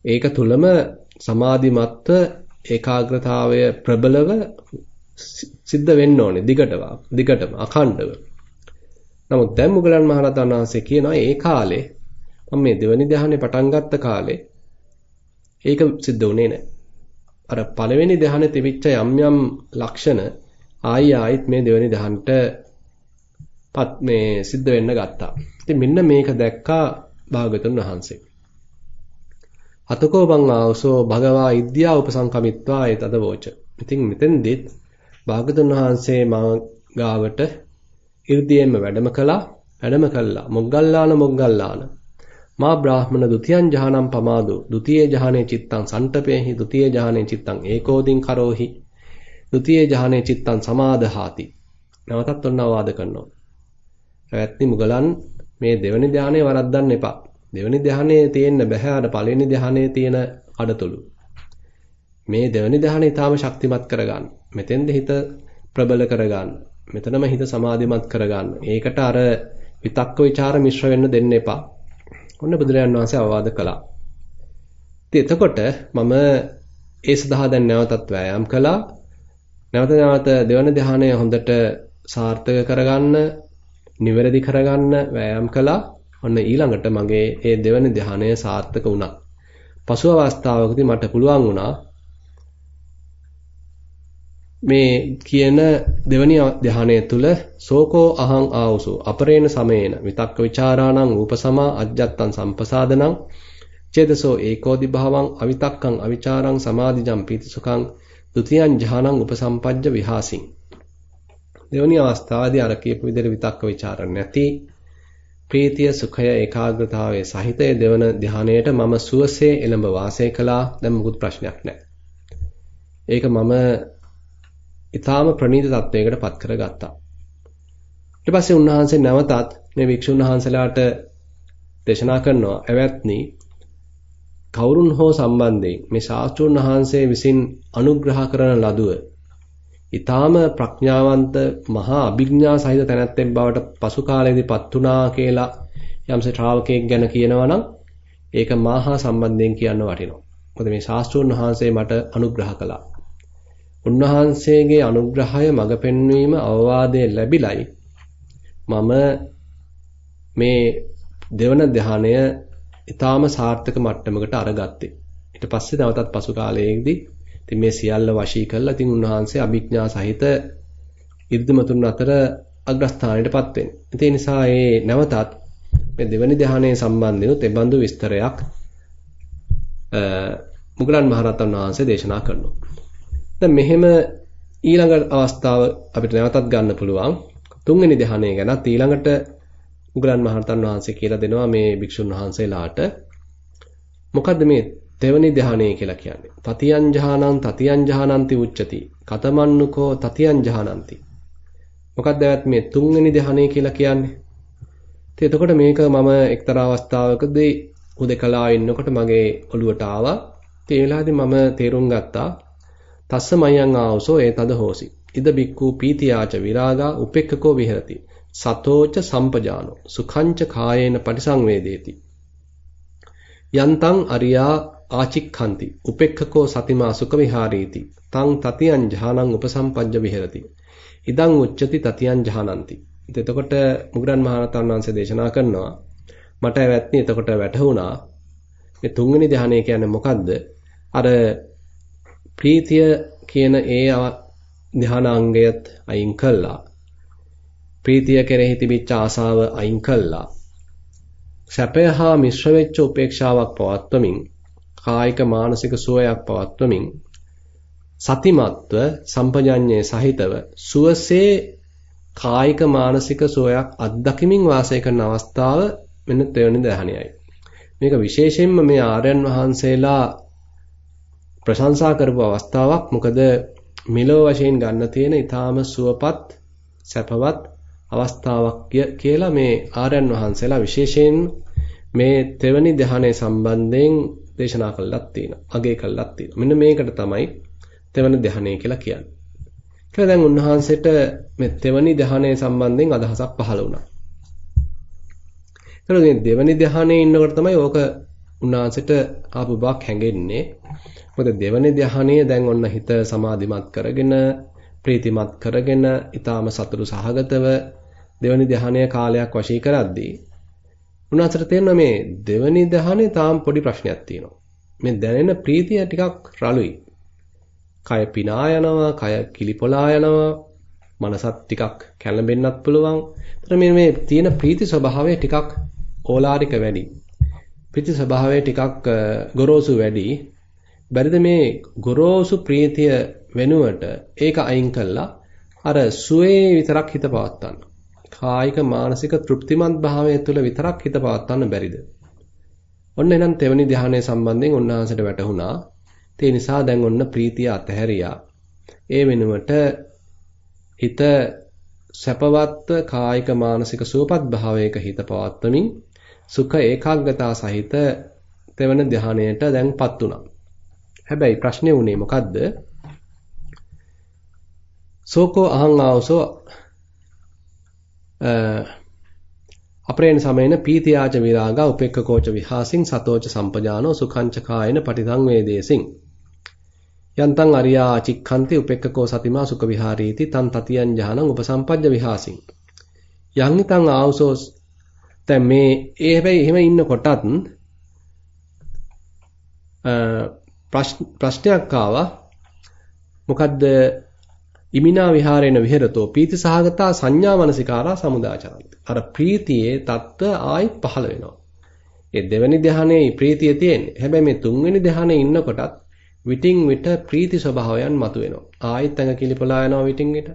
ඒක තුලම සමාධිමත්ව ඒකාග්‍රතාවය ප්‍රබලව සිද්ධ වෙන්න ඕනේ දිගටම දිගටම අඛණ්ඩව. නමුත් දැන් මුගලන් මහරහතන් වහන්සේ කියනවා ඒ කාලේ මම මේ දෙවනි ධ්‍යානෙ පටන් ගත්ත කාලේ ඒක සිද්ධ වුණේ නැහැ. අර පළවෙනි ධ්‍යානෙ තිබිච්ච යම් යම් ලක්ෂණ ආයි ආයිත් මේ දෙවෙනි දහන්ට පත් මේ සිද්ධ වෙන්න ගත්තා. ඉතින් මෙන්න මේක දැක්කා භාගතුන් වහන්සේ. අතකෝ බං ආවසෝ භගවා ඉද්‍යා උපසංකමිත්වා ඒතද වෝච. ඉතින් මෙතෙන්දිත් භාගතුන් වහන්සේ මා ගාවට 이르දීෙම වැඩම කළා. වැඩම කළා. මොග්ගල්ලාන මොග්ගල්ලාන මා බ්‍රාහ්මණ ဒ ුතියං ජහනම් පමාදෝ ဒ ුතියේ ජහනේ චිත්තං සන්තපේහි ဒ ුතියේ ජහනේ චිත්තං ඒකෝදින් කරෝහි ුතියේ ජහනේ චිත්තං සමාදහාති. නැවතත් ඔන්න අවවාද කරනවා. පැවැත්නි මුගලන් මේ දෙවෙනි ධානයේ වරද්දන්න එපා. දෙවෙනි ධානයේ තියෙන්න බෑ අර පළවෙනි ධානයේ තියෙන අඩතුළු. මේ දෙවෙනි ධානය ඊටාම ශක්තිමත් කරගන්න. මෙතෙන්ද හිත ප්‍රබල කරගන්න. මෙතනම හිත සමාධිමත් කරගන්න. ඒකට අර විතක්ක ਵਿਚාර මිශ්‍ර වෙන්න දෙන්න එපා. ඔන්න බුදුරජාන් වහන්සේ අවවාද කළා. ඉතින් එතකොට මම ඒ සඳහා දැන් නැවතත් වෑයම් කළා. නැවත නැවත දෙවන ධානය හොඳට සාර්ථක කරගන්න, නිවැරදි කරගන්න වෑයම් කළා. ඔන්න ඊළඟට මගේ ඒ දෙවන ධානය සාර්ථක වුණා. පසු අවස්ථාවකදී මට පුළුවන් වුණා මේ කියන දෙවනි ධ්‍යානය තුල සෝකෝ අහං ආවසෝ අපරේණ සමේන විතක්ක ਵਿਚාරාණං රූපසමා අජ්ජත්තං සම්පසාදනං චේතසෝ ඒකෝදි භාවං අවිතක්කං අවිචාරං සමාධිජං පීතිසුඛං ද්විතියං ඥානං උපසම්පජ්ජ විහාසින්. දෙවැනි අවස්ථාවේදී අර කියපු විදිහට විතක්ක ਵਿਚාර නැති ප්‍රීතිය සුඛය ඒකාග්‍රතාවයේ සහිතය දෙවන ධානයට මම සුවසේ එළඹ වාසය කළා දැන් මුකුත් ප්‍රශ්නයක් නැහැ. ඒක මම ඊටාම ප්‍රණීත තත්වයකට පත් කරගත්තා. ඊට පස්සේ උන්වහන්සේ නැවතත් මේ වික්ෂුන් වහන්සේලාට දේශනා කරනවා "ඇවැත්නි කවුරුන් හෝ සම්බන්ධයෙන් මේ ශාස්ත්‍රුන් වහන්සේ විසින් අනුග්‍රහ කරන ලදුව ඊටාම ප්‍රඥාවන්ත මහා අභිඥා සහිත තැනැත්තෙක් බවට පසු කාලයේදීපත් වුණා කියලා යම්සේ ශ්‍රාවකයෙක් ගැන කියනවා නම් ඒක මාහා සම්බන්ධයෙන් කියන්න වටිනවා. මොකද මේ ශාස්ත්‍රෝන් වහන්සේ මට අනුග්‍රහ කළා. උන්වහන්සේගේ අනුග්‍රහය මඟ පෙන්වීම අවවාදයේ ලැබිලයි මම මේ දෙවන ධානය ඊටාම සාර්ථක මට්ටමකට අරගත්තේ. ඊට පස්සේ නැවතත් පසු කාලයේදී ඉතින් මේ සියල්ල වශී කරලා ඉතින් උන්වහන්සේ අභිඥා සහිත ඉර්ධිමතුන් අතර අග්‍රස්ථානයටපත් වෙන්නේ. ඒ නිසා මේ නැවතත් මේ දෙවනි ධානයේ සම්බන්ධිනුත් ඒ බඳු විස්තරයක් මුගලන් මහරහතන් වහන්සේ දේශනා කරනවා. දැන් මෙහෙම ඊළඟ අවස්ථාව අපිට නැවතත් ගන්න පුළුවන්. තුන්වෙනි ධානය ගැනත් ඊළඟට මුගලන් මහරහතන් වහන්සේ කියලා දෙනවා මේ භික්ෂුන් වහන්සේලාට. මොකද්ද මේ දෙවනි ධානය කියලා කියන්නේ? තතියං ජහානං තතියං ජහානಂತಿ උච්චති. කතමන්නුකෝ තතියං ජහානಂತಿ. මොකක්ද මේ තුන්වෙනි ධානය කියලා කියන්නේ? ඉතින් එතකොට මේක මම එක්තරා අවස්ථාවකදී උදකලා ඉන්නකොට මගේ ඔළුවට ආවා. ඉතින් ඒ වෙලාවේදී මම තේරුම් ගත්තා තස්ස මයං ආවසෝ ඒතද හෝසි. ඉද බික්කු පීතියාච විරාගා උපෙක්ඛකෝ විහෙරති. සතෝච සම්පජානෝ සුඛංච කායේන පටිසංවේදේති. යන්තං අරියා ආචික්ඛන්ති උපෙක්ඛකෝ සතිමා සුඛ විහාරීති. තං තතියං ඥානං උපසම්පජ්ජ විහෙරති. ඉදං උච්චති තතියං ඥානಂತಿ. එතකොට මුගරන් මහරහතන් වහන්සේ දේශනා කරනවා මට ඇවැත්නි එතකොට වැටහුණා මේ තුන්වෙනි ධ්‍යානය කියන්නේ මොකද්ද? අර ප්‍රීතිය කියන ඒ ධානාංගයත් අයින් කළා. ප්‍රීතිය කෙරෙහි තිබිච්ච ආසාව අයින් කළා. සැපය හා මිශ්‍ර වෙච්ච උපේක්ෂාවක් පවත්වමින් කායික මානසික සුවයක් පවත්වමින් සතිමත්ව සම්පජඤ්ඤයේ සහිතව සුවසේ කායික මානසික සුවයක් අත්දකිමින් වාසය කරන අවස්ථාව මෙන්න තෙවැනි දහණයයි. මේක විශේෂයෙන්ම මේ ආර්යයන් වහන්සේලා ප්‍රශංසා කරපු අවස්ථාවක්. මොකද මිලෝ වශයෙන් ගන්න තියෙන ඊටාම සුවපත් සැපවත් අවස්ථාවක් කියලා මේ ආර්යයන් වහන්සේලා විශේෂයෙන් මේ තෙවැනි ධ්‍යානයේ සම්බන්ධයෙන් දේශනා කළාක් තියෙනවා. අගය කළාක් තියෙනවා. මෙන්න මේකට තමයි තෙවැනි ධ්‍යානය කියලා කියන්නේ. කියලා දැන් උන්වහන්සේට මේ තෙවැනි ධ්‍යානයේ සම්බන්ධයෙන් අදහසක් පහළ වුණා. ඒතකොට මේ දෙවැනි ධ්‍යානයේ ඉන්නකොට තමයි ඕක උන්වහන්සේට ආපු බවක් හැඟෙන්නේ. මොකද දෙවැනි ධ්‍යානයේ දැන් ඔන්න හිත සමාධිමත් කරගෙන ප්‍රීතිමත් කරගෙන ඊටාම සතුරු සහගතව දෙවැනි ධ්‍යානය කාලයක් වශී කරද්දී උන්වහන්සේට තේරෙනවා මේ දෙවැනි ධ්‍යානයේ තාම පොඩි ප්‍රශ්නයක් තියෙනවා. මේ දැනෙන ප්‍රීතිය ටිකක් රළුයි. කය පිනා යනවා, කය කිලිපොලා යනවා, මනසත් ටිකක් කැළඹෙන්නත් පුළුවන්. ඒතර මේ මේ තියෙන ප්‍රීති ස්වභාවය ටිකක් ඕලාරික වැඩි. ප්‍රීති ස්වභාවය ටිකක් ගොරෝසු වැඩි. බැරිද මේ ගොරෝසු ප්‍රීතිය වෙනුවට ඒක අයින් කළා අර සුවේ විතරක් හිත පවත්වන්න. කායික මානසික තෘප්තිමත් භාවය තුළ විතරක් හිත පවත්වන්න බැරිද? ඔන්න එහෙනම් තෙවනි ධ්‍යානය සම්බන්ධයෙන් උන්වහන්සේට වැටහුණා. ඒ නිසා දැන් ඔන්න ප්‍රීතිය අතහැරියා. ඒ වෙනුවට හිත සැපවත් කායික මානසික සුවපත් භාවයක හිත පවත්වමින් සුඛ ඒකාග්‍රතාව සහිත තෙවන ධ්‍යානයට දැන්පත් වුණා. හැබැයි ප්‍රශ්නේ උනේ මොකද්ද? සෝකෝ අහං ආවසෝ අපරේණ සමයන පීතියාච විරාගා උපෙක්ඛකෝච විහාසින් සතෝච සම්පජානෝ සුඛංච කායන පටිසංවේදේසින් යන්තං අරියා චික්ඛන්ති උපෙක්ඛකෝ සතිමා සුඛ විහාරීති තන් තතියං ඥානං උපසම්පජ්ජ විහාසින් යං හිතං ආවසෝ දැන් මේ ඒ හැබැයි එහෙම ඉන්නකොටත් ප්‍රශ්නයක් ආවා. මොකද්ද? ඉමිනා විහාරේන විහෙරතෝ ප්‍රීති සහගතා සංඥා මනසිකාරා සමුදාචරන්ති. අර ප්‍රීතියේ தত্ত্ব ආයි පහළ වෙනවා. ඒ දෙවෙනි ධ්‍යානයේ ප්‍රීතිය තියෙන්නේ. හැබැයි මේ තුන්වෙනි ධ්‍යානයේ ඉන්නකොටත් විටින් විට ප්‍රීති ස්වභාවයන් මතුවෙනවා. ආයෙත් ඇඟ කිලිපලා යනවා විටින් විට.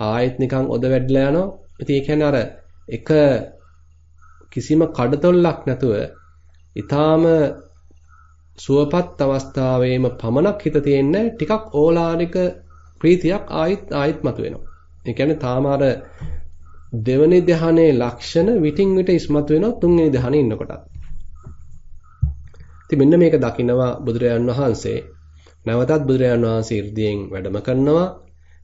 ආයෙත් නිකන් ඔද වැඩිලා යනවා. ඉතින් ඒ කියන්නේ අර එක කිසිම කඩතොල්ලක් නැතුව ඊටාම සුවපත් අවස්ථාවේම පමණක් හිත තියෙන ටිකක් ඕලානික ප්‍රීතියක් ආයිත් ආයිත් මතුවෙනවා. ඒ කියන්නේ තාම අර දෙවනි ධ්‍යානයේ ලක්ෂණ විටින් විට ඉස්මතු වෙනවා තුන්වෙනි ධ්‍යානයේ ඉන්නකොට. ඉතින් මෙන්න මේක දකිනවා බුදුරජාන් වහන්සේ. නැවතත් බුදුරජාන් වහන්සේ 이르දියෙන් වැඩම කරනවා.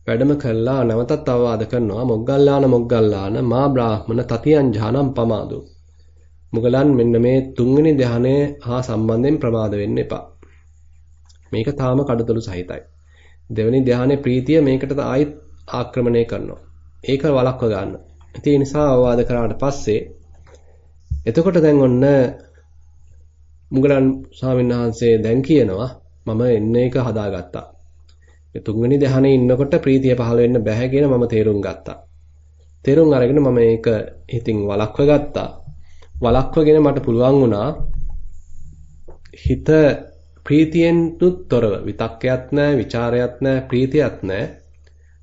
වැඩම කළා නැවතත් අවවාද කරනවා මොග්ගල්ලාන මොග්ගල්ලාන මා බ්‍රාහ්මන තතියං ඥානම් පමාදෝ මුගලන් මෙන්න මේ තුන්වෙනි ධ්‍යානය හා සම්බන්ධයෙන් ප්‍රමාද වෙන්න එපා. මේක තාම කඩතොළු සහිතයි. දෙවෙනි ධ්‍යානයේ ප්‍රීතිය මේකට ආයිත් ආක්‍රමණය කරනවා. ඒක වළක්ව ගන්න. ඒ නිසා අවවාද කරාට පස්සේ එතකොට දැන් ඔන්න මුගලන් ස්වාමීන් වහන්සේ දැන් කියනවා මම එන්න එක හදාගත්තා. මේ තුන්වෙනි ධ්‍යානයේ ඉන්නකොට ප්‍රීතිය පහළ වෙන්න බෑ කියන මම තේරුම් ගත්තා. තේරුම් අරගෙන මම ඒක හිතින් වළක්ව ගත්තා. වළක්වගෙන මට පුළුවන් වුණා හිත ප්‍රීතියෙන්ුත් තොරව විතක්කයක් නැහැ, ਵਿਚාරයක් නැහැ, ප්‍රීතියක් නැහැ.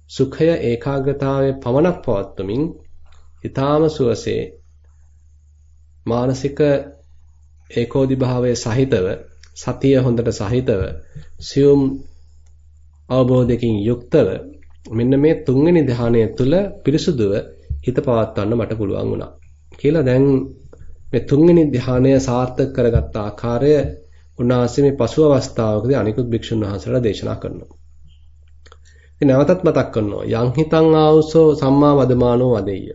සුඛය ඒකාග්‍රතාවය පමණක් පවත්වමින් ඊ타ම සුවසේ මානසික ඒකෝදිභාවයේ සහිතව සතිය හොඳට සහිතව සියුම් අවබෝධයකින් යුක්තව මෙන්න මේ තුන්වෙනි ධානය තුළ පිරිසුදුව හිත පවත්වන්න මට පුළුවන් වුණා කියලා දැන් මේ තුන්වෙනි ධානය සාර්ථක කරගත් ආකාරය උන්වහන්සේ මේ පසු අවස්ථාවකදී අනිකුත් භික්ෂුන් වහන්සේලා දේශනා කරනවා. ඉතින් නැවතත් මතක් කරනවා යං හිතං ආවුසෝ සම්මා වදමානෝ වදෙය්‍ය.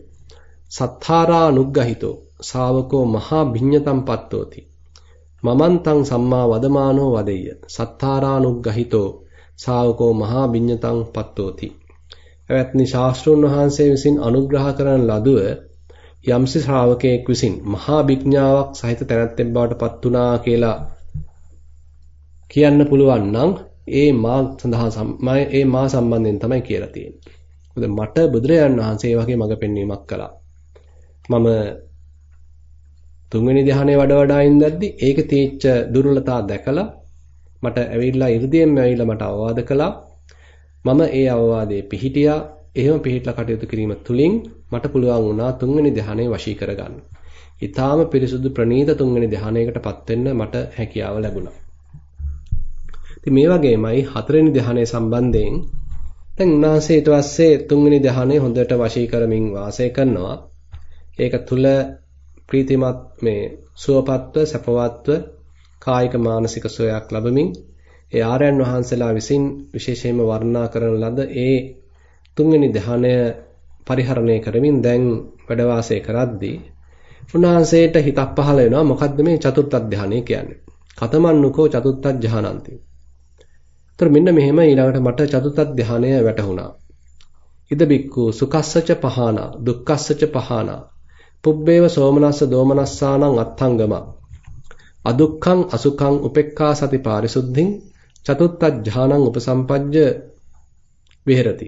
සත්තාරා නුග්ගහිතෝ ශාවකෝ මහා භිඤ්ඤතම් පත්තෝති. මමන්තං සම්මා වදමානෝ වදෙය්‍ය. සත්තාරා නුග්ගහිතෝ ශාවකෝ මහා භිඤ්ඤතං පත්තෝති. එවත්නි ශාස්ත්‍රුන් වහන්සේ විසින් අනුග්‍රහ කරන ලදුව යම්සි ශ්‍රාවකයෙක් විසින් මහා විඥාවක් සහිත තැනැත්තෙක් බවට පත් වුණා කියලා කියන්න පුළුවන් නම් ඒ මා සඳහා ඒ මා සම්බන්ධයෙන් තමයි කියලා තියෙන්නේ. මොකද මට බුදුරජාණන් වහන්සේ වගේ මඟ පෙන්වීමක් කළා. මම තුන්වෙනි ධ්‍යානයේ වඩ වඩා ඉඳද්දි ඒක තීච්ච දුර්වලතා දැකලා මට ඇවිල්ලා 이르දියෙන්ම ඇවිල්ලා මට අවවාද කළා. මම ඒ අවවාදයේ පිහිටියා. එහෙම පිහිටලා කටයුතු කිරීම තුළින් මට පුළුවන් වුණා තුන්වෙනි ධ්‍යානය වශී කරගන්න. ඊටාම පිරිසුදු ප්‍රණීත තුන්වෙනි ධ්‍යානයකටපත් වෙන්න මට හැකියාව ලැබුණා. ඉතින් මේ වගේමයි හතරවෙනි ධ්‍යානය සම්බන්ධයෙන් දැන් උන්වහන්සේ ඊට පස්සේ තුන්වෙනි ධ්‍යානය හොඳට වශී කරමින් වාසය කරනවා. ඒක තුල ප්‍රීතිමත් මේ සුවපත්ව සැපවත්ව කායික මානසික සුවයක් ලැබමින් ඒ ආර්යයන් වහන්සේලා විසින් විශේෂයෙන්ම වර්ණනා කරන ලද ඒ තුන්වෙනි ධ්‍යානය පරිහරණය කරමින් දැන් වැඩ වාසය කරද්දී උන්වහන්සේට හිතක් පහළ වෙනවා මොකද්ද මේ චතුර්ථ ධ්‍යානය කියන්නේ? කතමන්නුකෝ චතුත්ථ ධ්‍යානන්ති. ඒතර මෙන්න මෙහෙම ඊළඟට මට චතුත්ථ ධ්‍යානය වැටහුණා. ඉද බික්කු සුකස්සච පහාන දුක්ඛස්සච පහාන පුබ්බේව සෝමනස්ස දෝමනස්සානං අත්ථංගම අදුක්ඛං අසුඛං උපෙක්ඛා සති පාරිසුද්ධින් චතුත්ථ ධ්‍යානං උපසම්පජ්ජ විහෙරති.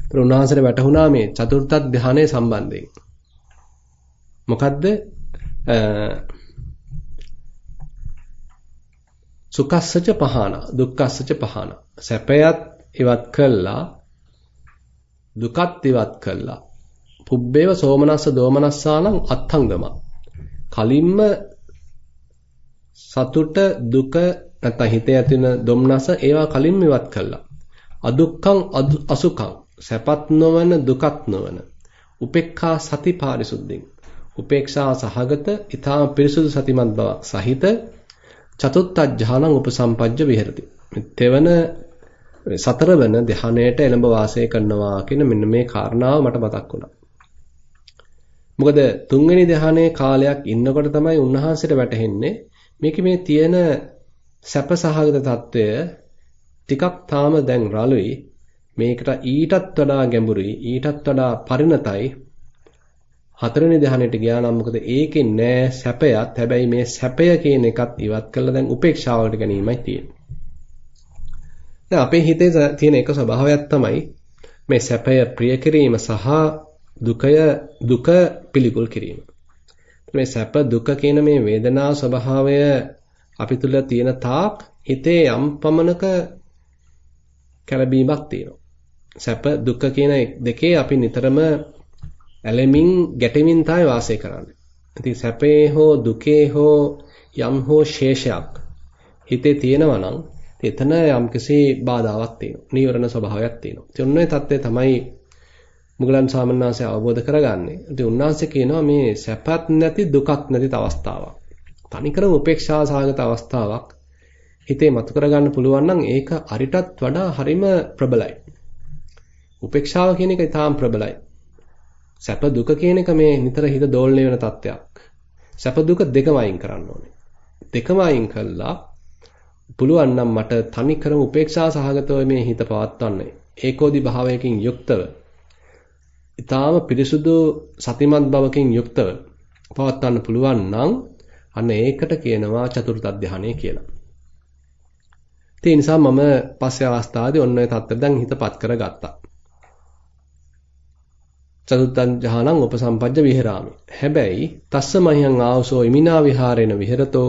ඒතර උන්වහන්සේට වැටහුණා මේ චතුර්ථ ධ්‍යානයේ සම්බන්ධයෙන්. මොකද්ද? සුකස්සච පහන දුක්ඛස්සච පහන. සැපයත් ඉවත් කළා දුකත් ඉවත් කළා. පුබ්බේව සෝමනස්ස දෝමනස්සානං අත්ථංගම. කලින්ම සතුට දුක නැත්නම් හිතේ ඇතිවන දුම්නස ඒවා කලින්ම ඉවත් කළා. අදුක්ඛං අසුඛං. සැපත් නොවන දුකත් නොවන. උපේක්ඛා සති පාරිසුද්ධින් උපේක්ෂා සහගත ඊටා පිරිසුදු සතිමත් බව සහිත චතුත්ථ ඥානං උපසම්පජ්ජ විහෙරති. තෙවන සතරවන ධ්‍යානයට එළඹ වාසය කරනවා කියන මෙන්න මේ කාරණාව මට මතක් වුණා. මොකද තුන්වෙනි ධ්‍යානයේ කාලයක් ඉන්නකොට තමයි උන්වහන්සේට වැටහෙන්නේ මේක මේ තියෙන සැපසහගත తত্ত্বය ටිකක් තාම දැන් රළුයි මේකට ඊටත් වඩා ගැඹුරුයි ඊටත් වඩා පරිණතයි හතරවෙනි ධ්‍යානෙට ගියා නම් මොකද ඒකේ නෑ සැපයත් හැබැයි මේ සැපය කියන එකත් ඉවත් කළා දැන් උපේක්ෂාවට ගැනීමයි තියෙන්නේ. දැන් අපේ හිතේ තියෙන එක ස්වභාවයක් තමයි මේ සැපය ප්‍රිය කිරීම සහ දුකය දුක පිළිකුල් කිරීම. මේ සැප දුක කියන මේ වේදනා ස්වභාවය අපි තුල තියෙන තාක් හිතේ යම් පමණක කැළඹීමක් තියෙනවා. සැප දුක කියන දෙකේ අපි නිතරම ඇලෙමින් ගැටෙමින් තමයි වාසය කරන්නේ. ඉතින් සැපේ හෝ දුකේ හෝ යම් හෝ ශේෂයක් හිතේ තියෙනවා නම් එතන යම්කිසි බාධාවක් තියෙනවා. නීවරණ ස්වභාවයක් තියෙනවා. ඉතින් ඔන්න ඔය தත්ත්වය තමයි මුගලන් සාමණේරයන්සේ අවබෝධ කරගන්නේ. ඉතින් උන්වහන්සේ කියනවා මේ සැපත් නැති දුකත් නැති අවස්ථාවක්. තනිකරම උපේක්ෂා සහගත අවස්ථාවක් හිතේ මතු කරගන්න පුළුවන් නම් ඒක අරිටත් වඩා හරිම ප්‍රබලයි. උපේක්ෂාව කියන එක ඊටාම් ප්‍රබලයි. සැප දුක කියන එක මේ නිතර හිත දෝලණය වෙන තත්ත්වයක්. සැප දුක දෙකම අයින් කරන්න ඕනේ. දෙකම අයින් කළා පුළුවන් නම් මට තනි කරම උපේක්ෂා සහගතව මේ හිත පවත්වන්නේ. ඒකෝදි භාවයකින් යුක්තව. ඊටාම පිරිසුදු සතිමත් බවකින් යුක්තව පවත්වන්න පුළුවන් නම් අන්න ඒකට කියනවා චතුර්ථ ධානය කියලා. ඒ නිසා මම පස්සේ අවස්ථාවේදී ඔන්න ඔය தත්තර දැන් හිතපත් කරගත්තා. චතුත්තං ජහනං උපසම්පජ්ජ විහෙරාමි. හැබැයි තස්ස මහියං ආවසෝ ඉමිනා විහාරේන විහෙරතෝ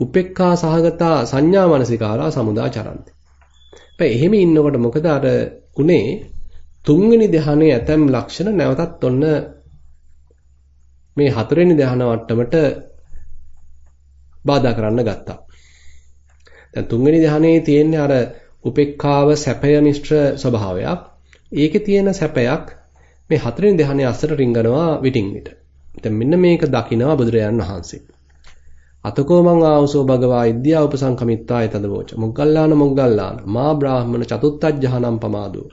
උපෙක්ඛා සහගතා සංඥා මනසිකාරා සමුදාචරಂತಿ. හැබැයි එහෙම ඉන්නකොට මොකද අර උනේ තුන්වෙනි ධ්‍යානයේ ඇතම් ලක්ෂණ නැවතත් ඔන්න මේ හතරවෙනි ධ්‍යාන වට්ටමට බාධා කරන්න ගත්තා. දැන් තුන්වෙනි ධ්‍යානයේ තියෙන්නේ අර උපේක්ඛාව සැපය මිශ්‍ර ස්වභාවයක්. ඒකේ තියෙන සැපයක් මේ හතරවෙනි ධ්‍යානයේ අස්සට රිංගනවා විටින් විට. දැන් මෙන්න මේක දකිනවා බුදුරජාන් වහන්සේ. අතකෝ මං ආවසෝ භගවා ඉද්‍යා උපසංකමිත්තාය තදවෝච මොග්ගල්ලාන මොග්ගල්ලාන. මා බ්‍රාහ්මණ චතුත්ථජ්ජහනම් පමාදෝ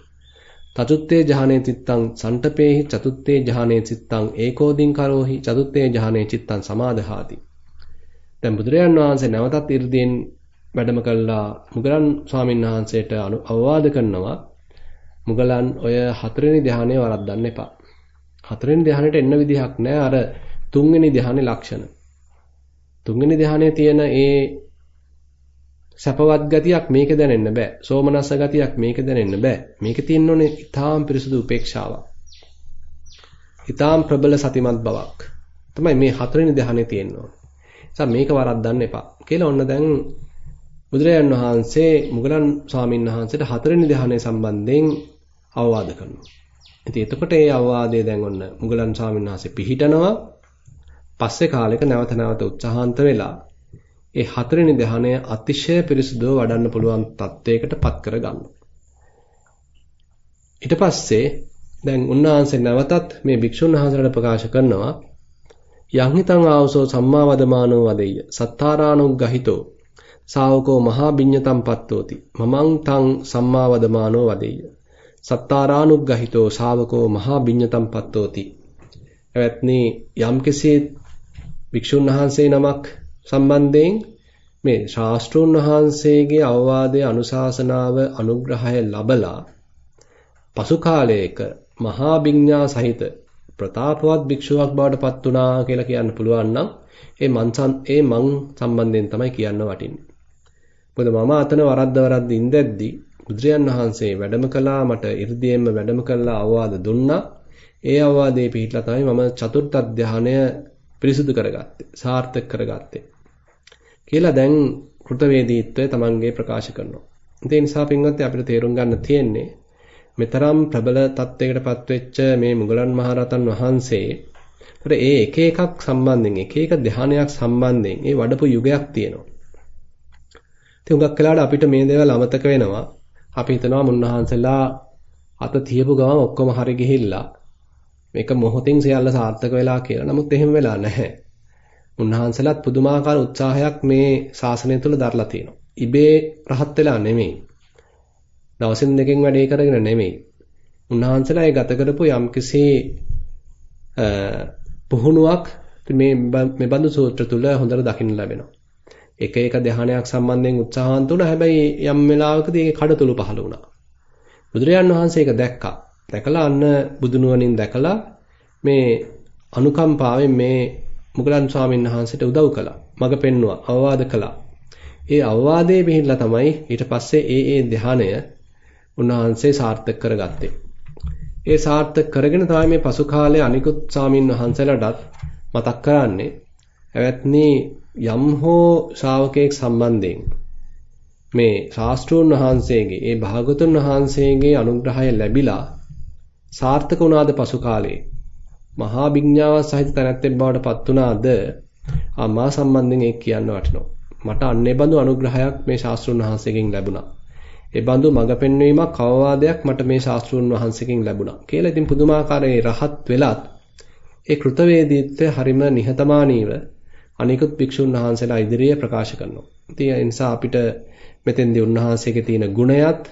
චතුත්තේ ජහනේ චිත්තං සන්ටපේහි චතුත්තේ ජහනේ චිත්තං ඒකෝදින් කරෝහි චතුත්තේ ජහනේ චිත්තං සමාදහාති. දැන් බුදුරජාන් වහන්සේ නැවතත් 이르දීන් වැඩම කළා. මුගලන් ස්වාමීන් වහන්සේට අවවාද කරනවා මුගලන් ඔය හතරවෙනි ධ්‍යානය වරද්දන්න එපා. හතරවෙනි ධ්‍යානෙට එන්න විදිහක් නැහැ අර තුන්වෙනි ධ්‍යානේ ලක්ෂණ. තුන්වෙනි ධ්‍යානයේ තියෙන ඒ සැපවත් ගතියක් මේක දැනෙන්න බෑ. සෝමනස්ස ගතියක් මේක දැනෙන්න බෑ. මේක තියෙන්න ඕනේ ඊටාම් පිරිසුදු උපේක්ෂාවක්. ඊටාම් ප්‍රබල සතිමත් බවක්. තමයි මේ හතරවෙනි ධ්‍යානයේ තියෙන්න ඕනේ. නිසා මේක වරද්දන්න එපා. කියලා ඔන්න දැන් බුදුරජාන් වහන්සේ මුගලන් ස්වාමීන් වහන්සේට හතරවෙනි ධ්‍යානය සම්බන්ධයෙන් අවවාද කරනවා. ඉතින් එතකොට ඒ අවවාදය දැන් ඔන්න මුගලන් ස්වාමීන් වහන්සේ පිළිහිටනවා. පස්සේ කාලෙක නැවත නැවත උත්සාහන්ත වෙලා ඒ හතරවෙනි ධ්‍යානය අතිශය පිරිසුදුව වඩන්න පුළුවන් තත්වයකට පත් කරගන්නවා. ඊට පස්සේ දැන් උන්වහන්සේ නැවතත් මේ භික්ෂුන් වහන්සේලාට ප්‍රකාශ කරනවා යං හිතං ආවසෝ සම්මා වදමානෝ වදෙය්‍ය සත්තාරානුග්ගහිතෝ ශාවකෝ මහා බිඤ්ඤතම් පත්තෝති මමං තං සම්මා වදමානෝ වදෙය්‍ය සත්තාරානුග්ගහිතෝ ශාවකෝ මහා බිඤ්ඤතම් පත්තෝති එවත්නි යම්කිසි භික්ෂුන් වහන්සේ නමක් සම්බන්ධයෙන් මේ ශාස්ත්‍රෝන් වහන්සේගේ අවවාදයේ අනුශාසනාව අනුග්‍රහය ලබලා පසු කාලයක මහා විඥා සහිත ප්‍රතාපවත් භික්ෂුවක් බවට පත් වුණා කියලා කියන්න පුළුවන් නම් ඒ මං ඒ මං සම්බන්ධයෙන් තමයි කියන්න වටින්නේ. මොකද මම අතන වරද්ද වරද්ද ඉඳද්දි බුදුරයන් වහන්සේ වැඩම කළා මට 이르දියෙන්ම වැඩම කළා අවවාද දුන්නා. ඒ අවවාදයේ පිටලා තමයි මම චතුර්ථ ධානය පිරිසුදු කරගත්තේ. සාර්ථක කරගත්තේ. කියලා දැන් කෘතවේදීත්වය තමන්ගේ ප්‍රකාශ කරනවා. ඒ නිසා පින්වත්නි අපිට තේරුම් ගන්න තියෙන්නේ මෙතරම් ප්‍රබල තත්වයකටපත් වෙච්ච මේ මුගලන් මහරහතන් වහන්සේ ඒතර ඒ එක එකක් සම්බන්ධයෙන් එක එක ධානයක් සම්බන්ධයෙන් ඒ වඩපු යුගයක් තියෙනවා. ඉතින් උගක් කලාට අපිට මේ දේවල් අමතක වෙනවා. අපි හිතනවා මුන්නහන්සලා අත තියපු ගමන් ඔක්කොම හරි ගිහිල්ලා මේක මොහොතින් සියල්ල සාර්ථක වෙලා කියලා. නමුත් එහෙම වෙලා නැහැ. උන්වහන්සේලාත් පුදුමාකාර උත්සාහයක් මේ ශාසනය තුළ දරලා තියෙනවා. ඉබේ රහත් වෙලා නෙමෙයි. දවසින් දෙකෙන් වැඩේ කරගෙන නෙමෙයි. උන්වහන්සේලා ඒ ගත කරපු යම්කිසි පුහුණුවක් මේ මේ බඳු සූත්‍ර තුල හොඳට දකින්න ලැබෙනවා. එක එක ධානයක් සම්බන්ධයෙන් උත්සාහවන්ත වුණා. හැබැයි යම් වෙලාවකදී ඒක කඩතුළු පහළ වුණා. බුදුරජාන් වහන්සේ ඒක දැක්කා. දැකලා අන්න බුදුනුවණින් දැකලා මේ අනුකම්පාවෙන් මේ මුගලන් ස්වාමීන් වහන්සේට උදව් කළා. මඟ පෙන්නුවා, අවවාද කළා. ඒ අවවාදයේ පිළිලා තමයි ඊට පස්සේ ඒ ඒ ධානය උන්වහන්සේ සාර්ථක කරගත්තේ. ඒ සාර්ථක කරගෙන තමයි මේ පසු කාලේ අනිකුත් ස්වාමින් වහන්සේලාටත් මතක් කරන්නේ. එවත්නි යම් හෝ ශ්‍රාවකයෙක් සම්බන්ධයෙන් මේ ශාස්ත්‍රෝන් වහන්සේගේ ඒ භාගතුන් වහන්සේගේ අනුග්‍රහය ලැබිලා සාර්ථක වුණාද පසු කාලේ? මහා විඥාව සහිත තැනැත්තෙක් බවට පත් වුණාද? ආ මා සම්බන්ධයෙන් ඒක කියන්න වටිනවා. මට අන්නේ බඳු අනුග්‍රහයක් මේ ශාස්ත්‍රඥ වහන්සේගෙන් ලැබුණා. ඒ බඳු මඟ පෙන්වීමක් අවවාදයක් මට මේ ශාස්ත්‍රඥ වහන්සේගෙන් ලැබුණා. කියලා ඉතින් පුදුමාකාරයේ රහත් වෙලත් ඒ කෘතවේදීත්වය හරිම නිහතමානීව අනිකුත් භික්ෂුන් වහන්සේලා ඉදිරියේ ප්‍රකාශ කරනවා. ඉතින් ඒ නිසා අපිට මෙතෙන්දී උන්වහන්සේගේ තියෙන ගුණයත්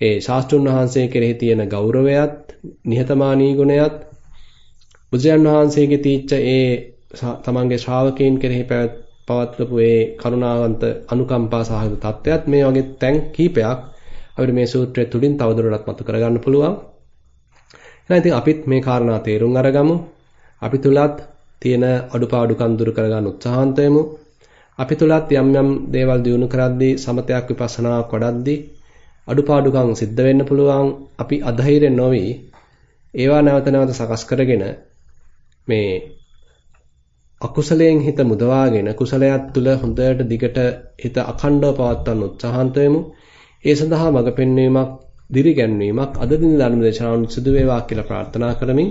ඒ ශාස්ත්‍රුන් වහන්සේ කෙරෙහි තියෙන ගෞරවයත් නිහතමානී ගුණයත් බුදුරජාන් වහන්සේගේ තීච්ඡ ඒ තමන්ගේ ශ්‍රාවකයන් කෙරෙහි පවත්වපු ඒ කරුණාවන්ත අනුකම්පා සහගත තත්ත්වයක් මේ වගේ තැන් කීපයක් අපිට මේ සූත්‍රය තුලින් තවදුරටත් මතු කරගන්න පුළුවන්. එහෙනම් ඉතින් අපිත් මේ කාරණා තේරුම් අරගමු. අපි තුලත් තියෙන අඩුපාඩුකම් දුරු කරගන්න උත්සාහන්ත වෙමු. අපි තුලත් යම් යම් දේවල් දිනු කරද්දී සමතයක් විපස්සනාවක් වඩද්දී අඩුපාඩුකම් සිද්ධ වෙන්න පුළුවන්. අපි අධෛර්ය නොවි ඒවා නැවත නැවත සකස් කරගෙන මේ අකුසලයෙන් හිත මුදවාගෙන කුසලයක් තුල හොඳට දිගට හිත අඛණ්ඩව පවත්වන්න උත්සාහන්ත වෙමු. ඒ සඳහා මඟ පෙන්වීමක්, දිරිගැන්වීමක් අද දින ධර්ම දේශනාවන් සිදු වේවා කියලා ප්‍රාර්ථනා කරමින්